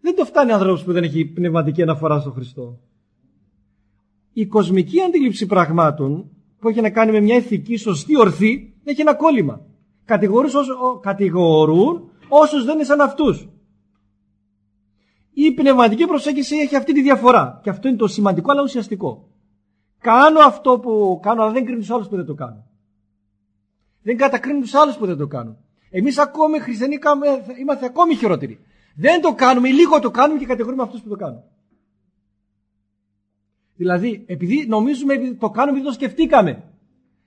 δεν το φτάνει άνθρωπος που δεν έχει πνευματική αναφορά στον Χριστό. Η κοσμική αντίληψη πραγμάτων που έχει να κάνει με μια ηθική σωστή ορθή έχει ένα κόλλημα. Κατηγορούν, όσου, κατηγορούν όσους δεν είναι σαν αυτούς. Η πνευματική προσέγγιση έχει αυτή τη διαφορά. Και αυτό είναι το σημαντικό αλλά ουσιαστικό. Κάνω αυτό που κάνω, αλλά δεν κρίνω τους άλλους που δεν το κάνουν. Δεν κατακρίνουν τους άλλους που δεν το κάνουν. Εμείς ακόμη χριστιανοί είμαστε ακόμη χειρότεροι. Δεν το κάνουμε, ή λίγο το κάνουμε και κατηγορούμε αυτούς που το κάνουν. Δηλαδή, επειδή νομίζουμε ότι το κάνουμε επειδή το σκεφτήκαμε.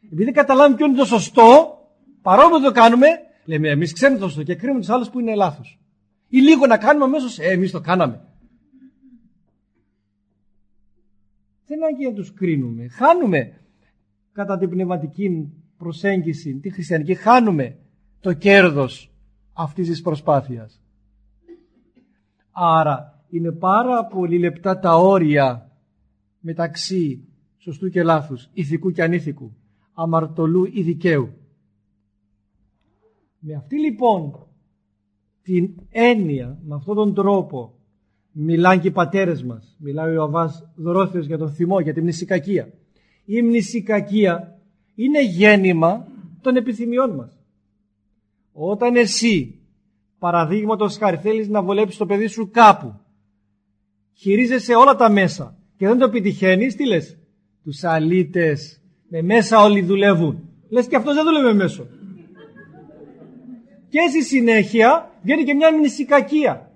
Επειδή δεν καταλάβουμε ποιο είναι το σωστό, παρόλο που το κάνουμε, λέμε εμείς ξέρουμε το σωστό και κρίνουμε τους άλλους που είναι λάθος. Ή λίγο να κάνουμε αμέσως, ε, εμείς το κάναμε. Δεν είναι ανάγκη να τους κρίνουμε. Χάνουμε κατά την πνευματική προσέγγιση, τη χριστιανική, χάνουμε το κέρδος αυτής της προσπάθειας. Άρα είναι πάρα πολύ λεπτά τα όρια μεταξύ σωστού και λάθους, ηθικού και ανήθικου, αμαρτωλού ή δικαίου. Με αυτή λοιπόν την έννοια, με αυτόν τον τρόπο Μιλάνε και οι πατέρες μας. Μιλάει ο Ιωβάς Δωρόθεος για τον θυμό, για τη μνησικακία. Η μνησικακία είναι γέννημα των επιθυμιών μας. Όταν εσύ, παραδείγματος χάρη, θέλεις να βολέψεις το παιδί σου κάπου, χειρίζεσαι όλα τα μέσα και δεν το επιτυχαίνεις, τι λες; Τους αλήτες, με μέσα όλοι δουλεύουν. Λες και αυτός δεν δουλεύει με μέσο. Και στη συνέχεια βγαίνει και μια μνησικακία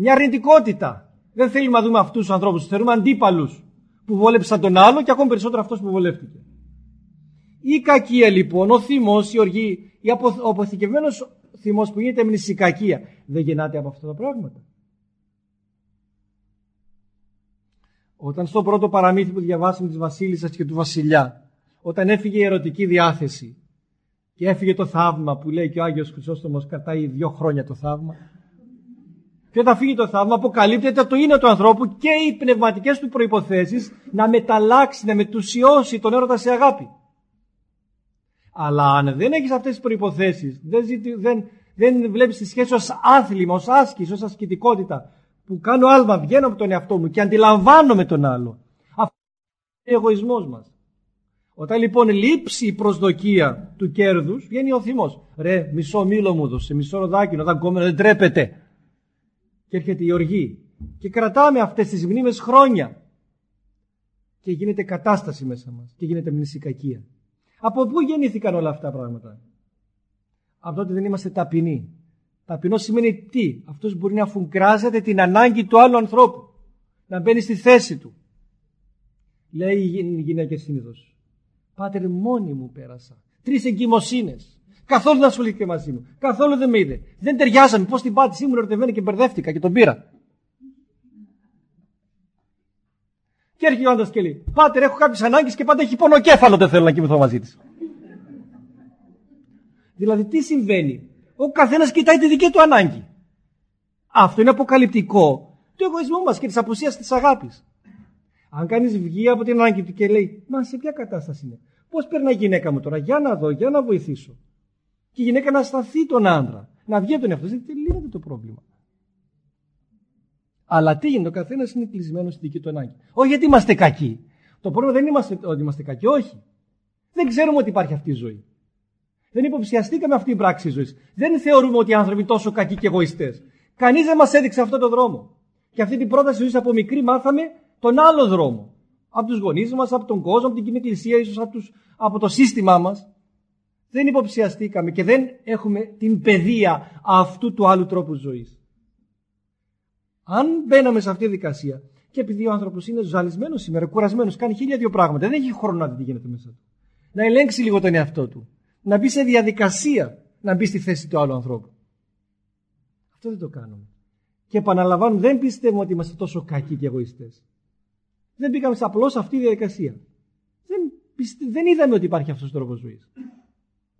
μια αρνητικότητα. Δεν θέλουμε να δούμε αυτούς τους ανθρώπους. Θεωρούμε αντίπαλους που βόλεψαν τον άλλο και ακόμη περισσότερο αυτός που βολεύτηκε. Η κακία λοιπόν, ο θυμός, η οργή, ο αποθηκευμένος θυμός που γίνεται μνησικακία, δεν γεννάται από αυτά τα πράγματα. Όταν στο πρώτο παραμύθι που διαβάσαμε της Βασίλισσας και του Βασιλιά, όταν έφυγε η ερωτική διάθεση Και έφυγε το θαύμα που λέει και ο Άγιος Χρυσόστομος κρατάει δύο χρόνια το θαύμα. Και όταν φύγει το θαύμα αποκαλύπτεται το είναι του ανθρώπου και οι πνευματικές του προϋποθέσεις να μεταλλάξει, να μετουσιώσει τον έρωτα σε αγάπη. Αλλά αν δεν έχεις αυτές τις προϋποθέσεις, δεν, δεν, δεν βλέπεις τη σχέση ως άθλημα, ως άσκηση, ως ασκητικότητα, που κάνω άλμα, βγαίνω από τον εαυτό μου και αντιλαμβάνομαι τον άλλο. Αυτό είναι ο εγωισμός μας. Όταν λοιπόν λείψει η προσδοκία του κέρδους, βγαίνει ο θυμός. Ρε, μισό μήλο μου δώσε, μισό ροδάκινο, όταν κόμμα δεν τρέπεται. Και έρχεται η οργή. Και κρατάμε αυτές τις μνήμες χρόνια. Και γίνεται κατάσταση μέσα μας. Και γίνεται μνησικακία. Από πού γεννήθηκαν όλα αυτά τα πράγματα; Από τότε δεν είμαστε ταπεινοί. Ταπεινό σημαίνει τι; Αυτός μπορεί να φουγκράζεται την ανάγκη του άλλου ανθρώπου. Να μπαίνει στη θέση του. Λέει η γυναίκα συνήθως. Πάτερ μόνη μου πέρασα. Τρεις εγκυμοσύνες. Καθόλου δεν ασχολήθηκε μαζί μου. Καθόλου δεν με είδε. Δεν ταιριάζαμε. Πώς την πάτησε, ήμουν ερωτευμένη και μπερδεύτηκα και τον πήρα. Και έρχεται ο άντρα και λέει: Πάτερ, έχω κάποιες ανάγκες και πάντα έχει πονοκέφαλο. Δεν θέλω να κοιμηθώ μαζί της. δηλαδή, τι συμβαίνει; Ο καθένας κοιτάει τη δική του ανάγκη. Αυτό είναι αποκαλυπτικό του εγωισμού μας και της απουσίας της αγάπης. Αν κανείς βγει από την ανάγκη του και λέει: Μα σε ποια κατάσταση είναι; Πώς περνάει η γυναίκα μου τώρα, για να δω, για να βοηθήσω. Και η γυναίκα να σταθεί τον άντρα, να βγει τον εαυτό δεν λύνεται το πρόβλημα. Αλλά τι γίνεται, ο καθένας είναι κλεισμένος στη δική του ανάγκη. Όχι γιατί είμαστε κακοί. Το πρόβλημα δεν είμαστε ότι είμαστε κακοί, όχι. Δεν ξέρουμε ότι υπάρχει αυτή η ζωή. Δεν υποψιαστήκαμε αυτή η πράξη ζωής. Δεν θεωρούμε ότι οι άνθρωποι είναι τόσο κακοί και εγωιστές. Κανείς δεν μας έδειξε αυτόν τον δρόμο. Και αυτή την πρόταση ζωής από μικρή μάθαμε τον άλλο δρόμο. Από τους γονείς μας, από τον κόσμο, από την κοινή εκκλησία, ίσως από, από το σύστημά μας. Δεν υποψιαστήκαμε και δεν έχουμε την παιδεία αυτού του άλλου τρόπου ζωής. Αν μπαίναμε σε αυτή τη δικασία και επειδή ο άνθρωπος είναι ζαλισμένος σήμερα, κουρασμένος, κάνει χίλια δύο πράγματα, δεν έχει χρόνο να δει τι γίνεται μέσα του. Να ελέγξει λίγο τον εαυτό του. Να μπει σε διαδικασία να μπει στη θέση του άλλου ανθρώπου. Αυτό δεν το κάνουμε. Και επαναλαμβάνω, δεν πιστεύουμε ότι είμαστε τόσο κακοί και εγωιστές. Δεν πήγαμε απλώς σε αυτή τη διαδικασία. Δεν, δεν είδαμε ότι υπάρχει αυτός ο τρόπος ζωής.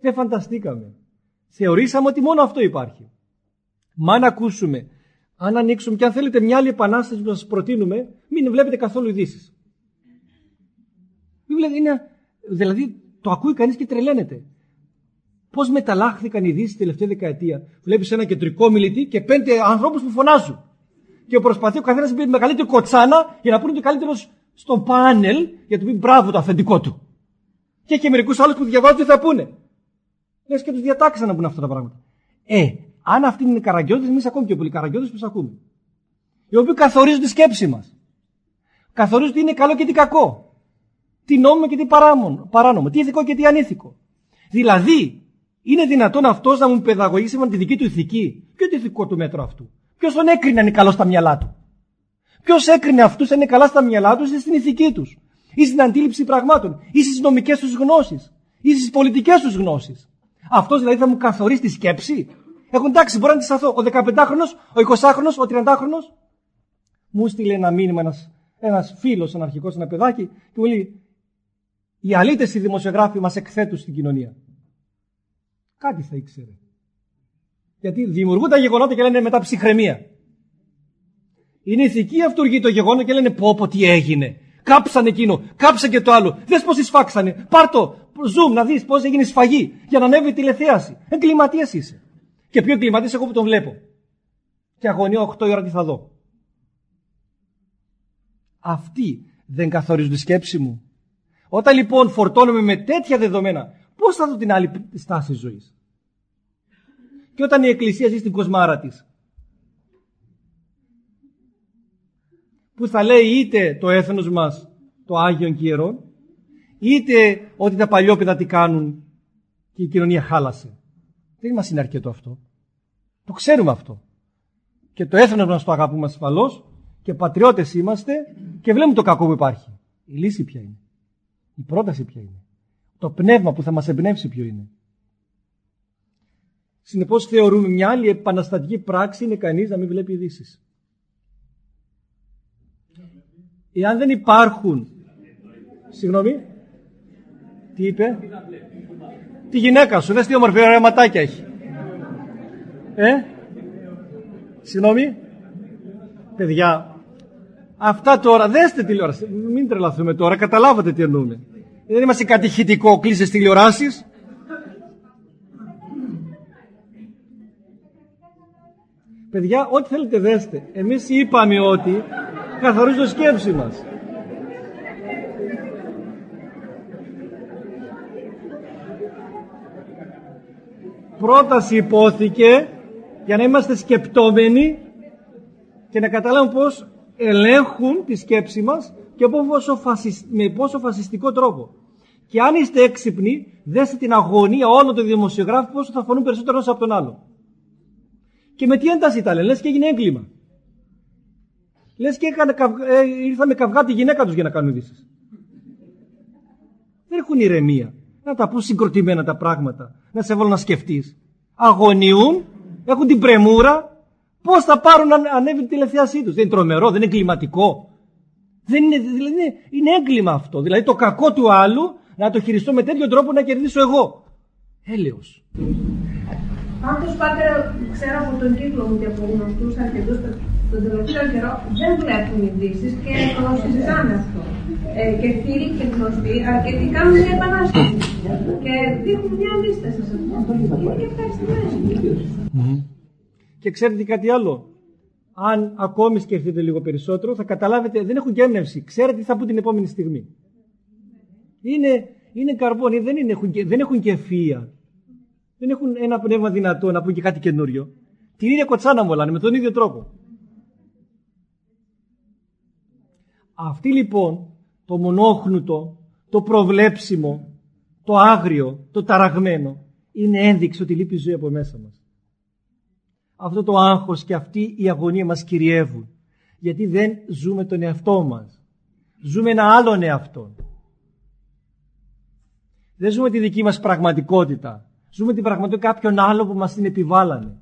Δεν φανταστήκαμε. Θεωρήσαμε ότι μόνο αυτό υπάρχει. Μα αν ακούσουμε, αν ανοίξουμε και αν θέλετε μια άλλη επανάσταση που σας προτείνουμε, μην βλέπετε καθόλου ειδήσεις. Είναι, δηλαδή το ακούει κανείς και τρελαίνεται. Πώς μεταλλάχθηκαν οι ειδήσεις την τελευταία δεκαετία. Βλέπεις ένα κεντρικό μιλητή και πέντε ανθρώπους που φωνάζουν και προσπαθεί ο καθένας να πει μεγαλύτερη κοτσάνα για να πούνε το καλύτερος στο πάνελ για να του πει μπράβο το αφεντικό του. Και έχει μερικούς άλλους που διαβάζουν τι θα πούνε. Λες και τους διατάξαν να πούνε αυτά τα πράγματα. Ε, αν αυτοί είναι καραγκιώδε, εμείς ακόμη πιο πολύ καραγκιώδε που ακούμε. Οι οποίοι καθορίζουν τη σκέψη μας. Καθορίζουν τι είναι καλό και τι κακό. Τι νόμιμο και τι παράνομο. Τι ηθικό και τι ανήθικο. Δηλαδή, είναι δυνατόν αυτός να μου παιδαγωγήσει με τη δική του ηθική. Ποιο το ηθικό του μέτρο αυτού. Ποιος τον έκρινε να είναι καλός στα μυαλά του; Ποιος έκρινε αυτούς να είναι καλά στα μυαλά τους ή στην ηθική τους, ή στην αντίληψη πραγμάτων, ή στις νομικές τους γνώσεις, ή στις πολιτικές τους γνώσεις; Αυτός δηλαδή θα μου καθορίσει τη σκέψη; Έχουν εντάξει, μπορεί να τη σταθώ. Ο 15χρονο, ο 20χρονο, ο 30χρονο. Μου στείλε ένα μήνυμα ένας ένας φίλος, ένα αρχικός, ένα παιδάκι, και μου λέει: Οι αλήτες οι δημοσιογράφοι μας εκθέτουν στην κοινωνία. Κάτι θα ήξερε. Γιατί δημιουργούν τα γεγονότα και λένε μετά ψυχραιμία. Είναι ηθική αυτούργη το γεγονό και λένε πω πω τι έγινε. Κάψαν εκείνο, κάψαν και το άλλο. Δες πώς εισφάξανε. Πάρ το, zoom να δεις πώς έγινε σφαγή για να ανέβει τηλεθέαση. Εγκληματίας είσαι. Και πιο εγκληματίας εγώ που τον βλέπω. Και αγωνιώ 8 ώρα τι θα δω. Αυτοί δεν καθορίζουν τη σκέψη μου. Όταν λοιπόν φορτώνομαι με τέτοια δεδομένα, πώς θα δω την άλλη στάση ζωής; Και όταν η Εκκλησία ζει στην κοσμάρα της, που θα λέει είτε το έθνος μας το Άγιον και είτε ότι τα παλιόπαιδα τι κάνουν και η κοινωνία χάλασε. Δεν μας είναι αρκετό αυτό. Το ξέρουμε αυτό. Και το έθνος μας το αγαπούμε ασφαλώς και πατριώτες είμαστε και βλέπουμε το κακό που υπάρχει. Η λύση ποια είναι; Η πρόταση ποια είναι; Το πνεύμα που θα μας εμπνεύσει ποιο είναι; Συνεπώς θεωρούμε μια άλλη επαναστατική πράξη είναι κανείς να μην βλέπει ειδήσει. Εάν δεν υπάρχουν... Συγγνώμη. Τι είπε; Τη γυναίκα σου, δες τι όμορφη ωραία ματάκια έχει. Ε, συγγνώμη. Παιδιά, αυτά τώρα, δέστε τηλεόραση. Μην τρελαθούμε τώρα, καταλάβατε τι εννοούμε. Δεν είμαστε κατηχητικό, κλείσες τηλεοράσεις. Παιδιά, ό,τι θέλετε δέστε. Εμείς είπαμε ότι καθορίζει το σκέψη μας. Πρόταση υπόθηκε για να είμαστε σκεπτόμενοι και να καταλάβουμε πώς ελέγχουν τη σκέψη μας και πόσο με πόσο φασιστικό τρόπο. Και αν είστε έξυπνοι, δέστε την αγωνία όλων των δημοσιογράφων πόσο θα φωνούν περισσότερο ένας από τον άλλο. Και με τι ένταση τα λένε, λες και έγινε έγκλημα. Λες και έκανε, ε, ήρθαν με καυγά τη γυναίκα τους για να κάνουν ειδήσεις. Δεν έχουν ηρεμία. Να τα πούν συγκροτημένα τα πράγματα. Να σε βάλουν να σκεφτείς. Αγωνιούν, έχουν την πρεμούρα. Πώς θα πάρουν να ανέβει την τηλεθέασή τους. Δεν είναι τρομερό, δεν είναι κλιματικό. Δεν είναι, δηλαδή είναι έγκλημα αυτό. Δηλαδή το κακό του άλλου να το χειριστώ με τέτοιο τρόπο να κερδίσω εγώ. Έλεος. Πάντως, πάτερ, ξέρω από τον κύκλο μου και από γνωστούς αρκετούς τον τελευταίο καιρό δεν βλέπουν ειδήσεις και το συζητάνε αυτό. Ε, και φίλοι και γνωστοί αρκετοί κάνουν μια επανάσταση και δείχνουν μια αντίσταση σε αυτό. Είναι και ευχαριστημένοι. Και ξέρετε κάτι άλλο; Αν ακόμη σκεφτείτε λίγο περισσότερο, θα καταλάβετε, δεν έχουν και έμπνευση. Ξέρετε τι θα πούν την επόμενη στιγμή. Είναι, είναι καρβόνι, δεν, είναι, έχουν, δεν έχουν και ευφυΐα. Δεν έχουν ένα πνεύμα δυνατό να πούν και κάτι καινούριο. Την ίδια κοτσάνα μολάνε με τον ίδιο τρόπο. Αυτή λοιπόν το μονόχνουτο, το προβλέψιμο, το άγριο, το ταραγμένο είναι ένδειξη ότι λείπει η ζωή από μέσα μας. Αυτό το άγχος και αυτή η αγωνία μας κυριεύουν. Γιατί δεν ζούμε τον εαυτό μας. Ζούμε ένα άλλον εαυτό. Δεν ζούμε τη δική μας πραγματικότητα. Ζούμε την πραγματικότητα κάποιον άλλο που μας την επιβάλλανε.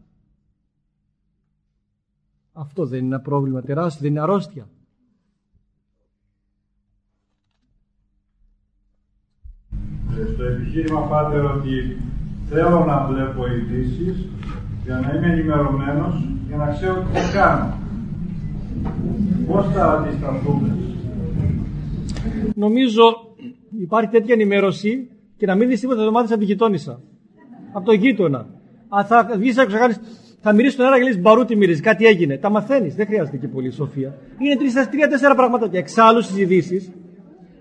Αυτό δεν είναι ένα πρόβλημα τεράστιο, δεν είναι αρρώστια. Στο επιχείρημα πάτε ότι θέλω να βλέπω ειδήσεις για να είμαι ενημερωμένος για να ξέρω τι θα κάνω. Πώς θα αντισταθούμε. Νομίζω υπάρχει τέτοια ενημέρωση και να μην δεις τίποτα εβδομάδες από την γειτόνισσα από τον γείτονα. Αν θα βγεις έξω, θα μυρίσεις τον αέρα και λες μπαρούτι μυρίζεις, κάτι έγινε. Τα μαθαίνεις, δεν χρειάζεται και πολύ σοφία. Είναι τρία-τέσσερα πράγματα. Και εξάλλου στις ειδήσεις,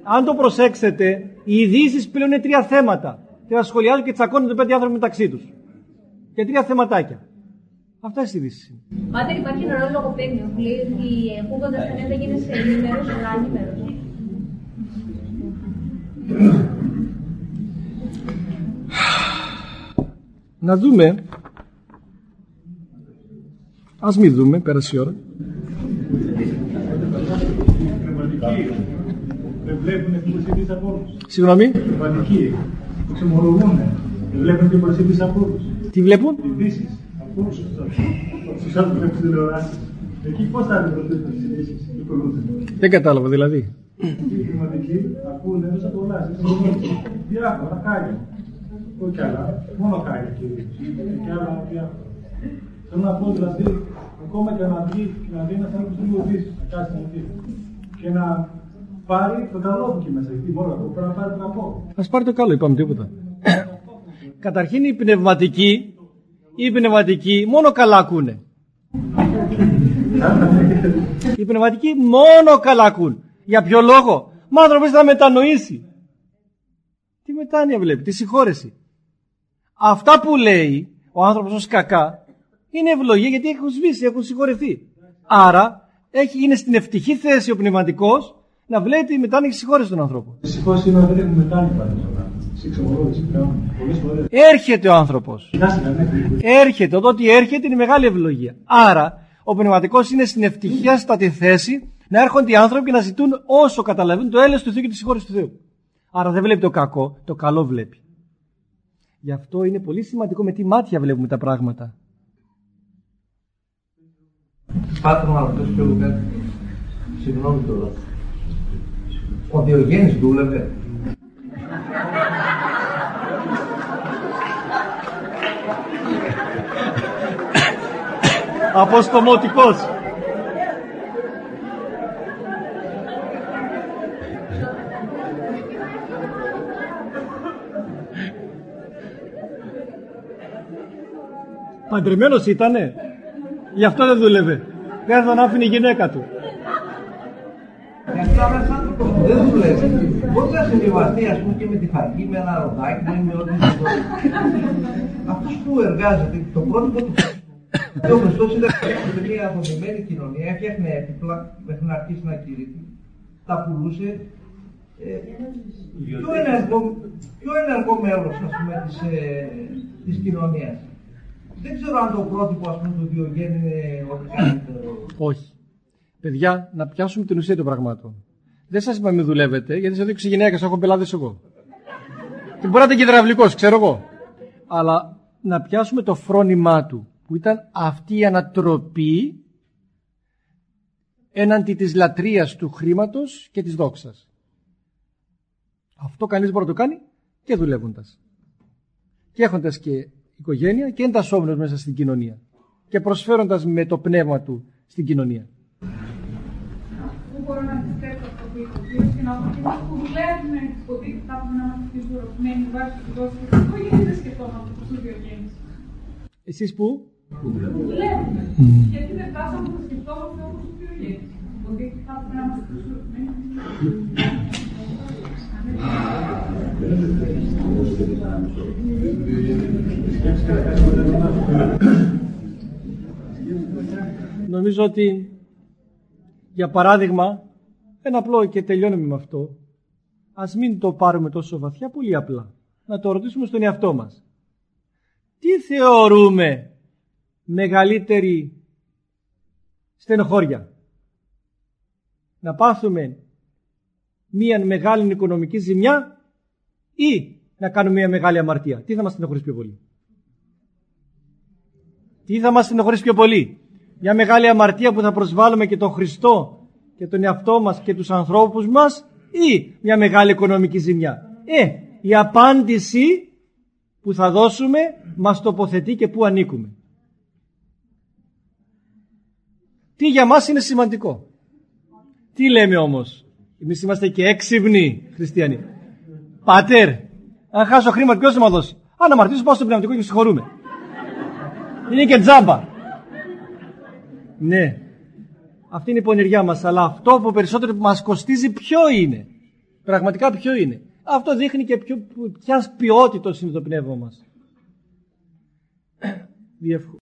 αν το προσέξετε, οι ειδήσεις πλέον είναι τρία θέματα. Και θα σχολιάζουν και τσακώνονται πέντε άνθρωποι μεταξύ τους. Και τρία θεματάκια. Αυτά οι ειδήσεις. Πάτερ, υπάρχει ένα ρόλο λογοπαίγνιο που λέει ότι ακούγοντας τα νέα δεν γίνεσαι ενήμερος, αλλά ανήμερο. να δούμε ας μην δούμε, πέρασε η ώρα δεν βλέπουν εκπροσωπείς από όλους. Συγγνώμη. Πνευματικοί, εξομολογούν, δεν βλέπουν εκπροσωπείς από όλους. Τι βλέπουν; Ειδήσεις, από όλους τους άλλους βλέπουν τηλεοράσεις. Εκεί πώς θα αντιπροσωπείς τις ειδήσεις, Δεν κατάλαβα δηλαδή. Οι πνευματικοί ακούνε μέσα από πολλά, διάφορα χάρια. Όχι άλλα, μόνο χάρη κυρίως. Και άλλα διάφορα. Θέλω να πω δηλαδή, ακόμα και να βγει, να δει ένας άνθρωπος λίγο δύσκολο, να κάτσει να δει. Και να πάρει το καλό του εκεί μέσα. Γιατί μόνο αυτό πρέπει να πάρει το κακό. Ας πάρει το καλό, είπαμε τίποτα. Καταρχήν οι πνευματικοί, οι πνευματικοί μόνο καλά ακούνε. οι πνευματικοί μόνο καλά ακούν. Για ποιο λόγο; Μα άνθρωπος θα μετανοήσει. Τι μετάνοια βλέπει, τι συγχώρεση. Αυτά που λέει ο άνθρωπος ως κακά είναι ευλογία γιατί έχουν σβήσει, έχουν συγχωρεθεί. Άρα έχει, είναι στην ευτυχή θέση ο πνευματικός να βλέπει τη μετάνοια και συγχώρεση των ανθρώπων. Δυστυχώς σήμερα δεν έχουμε μετάνοια Έρχεται ο άνθρωπος. Έρχεται. Το ότι έρχεται είναι μεγάλη ευλογία. Άρα ο πνευματικός είναι στην ευτυχία θέση να έρχονται οι άνθρωποι και να ζητούν όσο καταλαβαίνουν το έλεος του Θεού και τη συγχώρεση του Θεού. Άρα δεν βλέπει το κακό, το καλό βλέπει. Γι' αυτό είναι πολύ σημαντικό με τι μάτια βλέπουμε τα πράγματα. Πάτε να ρωτήσω και εγώ κάτι. Συγγνώμη τώρα. Ο Διογέννης δούλευε. Αποστομωτικός. Παντρεμένος ήτανε. Γι' αυτό δεν δούλευε. Δεν θα τον άφηνε η γυναίκα του. Γιατί τώρα ένας άνθρωπος που δεν δουλεύει, μπορεί να συμβιβαστεί ας πούμε και με τη φαγή, με ένα ροδάκι, ή με ό,τι Αυτός που εργάζεται, το πρότυπο του και ο Χριστός ήταν σε μια αποδεμένη κοινωνία, έφτιαχνε έπιπλα μέχρι να αρχίσει να κηρύττει, τα πουλούσε. Ε, πιο, ενεργό, πιο ενεργό μέλος ας πούμε, της, ε, της κοινωνίας. Δεν ξέρω αν το πρότυπο ας πούμε, του Διογέννη είναι ό,τι καλύτερο. Όχι. Παιδιά, να πιάσουμε την ουσία των πραγμάτων. Δεν σας είπα μην δουλεύετε, γιατί σας δείξω γυναίκα, έχω πελάτες εγώ. Και μπορεί να ήταν και υδραυλικός, ξέρω εγώ. Αλλά να πιάσουμε το φρόνημά του, που ήταν αυτή η ανατροπή έναντι της λατρείας του χρήματος και της δόξας. Αυτό κανείς μπορεί να το κάνει και δουλεύοντας. Και έχοντας και οικογένεια και εντασσόμενος μέσα στην κοινωνία. Και προσφέροντας με το πνεύμα του στην κοινωνία. Πού μπορώ να αντιστρέψω αυτό που είπες ο κύριος και να πω ότι εμείς που δουλεύουμε ότι θα πρέπει να είμαστε πιο ισορροπημένοι βάσει του δόση και αυτό γιατί δεν σκεφτόμαστε προς το διογέννηση. Εσείς που; Που δουλεύουμε. Γιατί δεν φτάσαμε να σκεφτόμαστε όπως το διογέννηση. Ότι θα πρέπει να είμαστε πιο ισορροπημένοι. Νομίζω ότι για παράδειγμα ένα απλό και τελειώνουμε με αυτό ας μην το πάρουμε τόσο βαθιά πολύ απλά να το ρωτήσουμε στον εαυτό μας τι θεωρούμε μεγαλύτερη στενοχώρια; Να πάθουμε μία μεγάλη οικονομική ζημιά ή να κάνουμε μία μεγάλη αμαρτία; Τι θα μας στενοχωρήσει πιο πολύ; Τι θα μας στενοχωρήσει πιο πολύ; Μια μεγάλη αμαρτία που θα προσβάλλουμε και τον Χριστό και τον εαυτό μας και τους ανθρώπους μας ή μια μεγάλη οικονομική ζημιά. Ε, η απάντηση που θα δώσουμε μας τοποθετεί και πού ανήκουμε. Τι για μας είναι σημαντικό. Τι λέμε όμως. Εμείς είμαστε και έξυπνοι χριστιανοί. Πατέρ, αν χάσω χρήμα ποιος θα μου δώσει; Αν αμαρτήσω πάω στο πνευματικό και συγχωρούμε. Είναι και τζάμπα. Ναι. Αυτή είναι η πονηριά μας. Αλλά αυτό που περισσότερο μας κοστίζει ποιο είναι. Πραγματικά ποιο είναι. Αυτό δείχνει και ποιο, ποιας ποιότητος είναι το πνεύμα μας.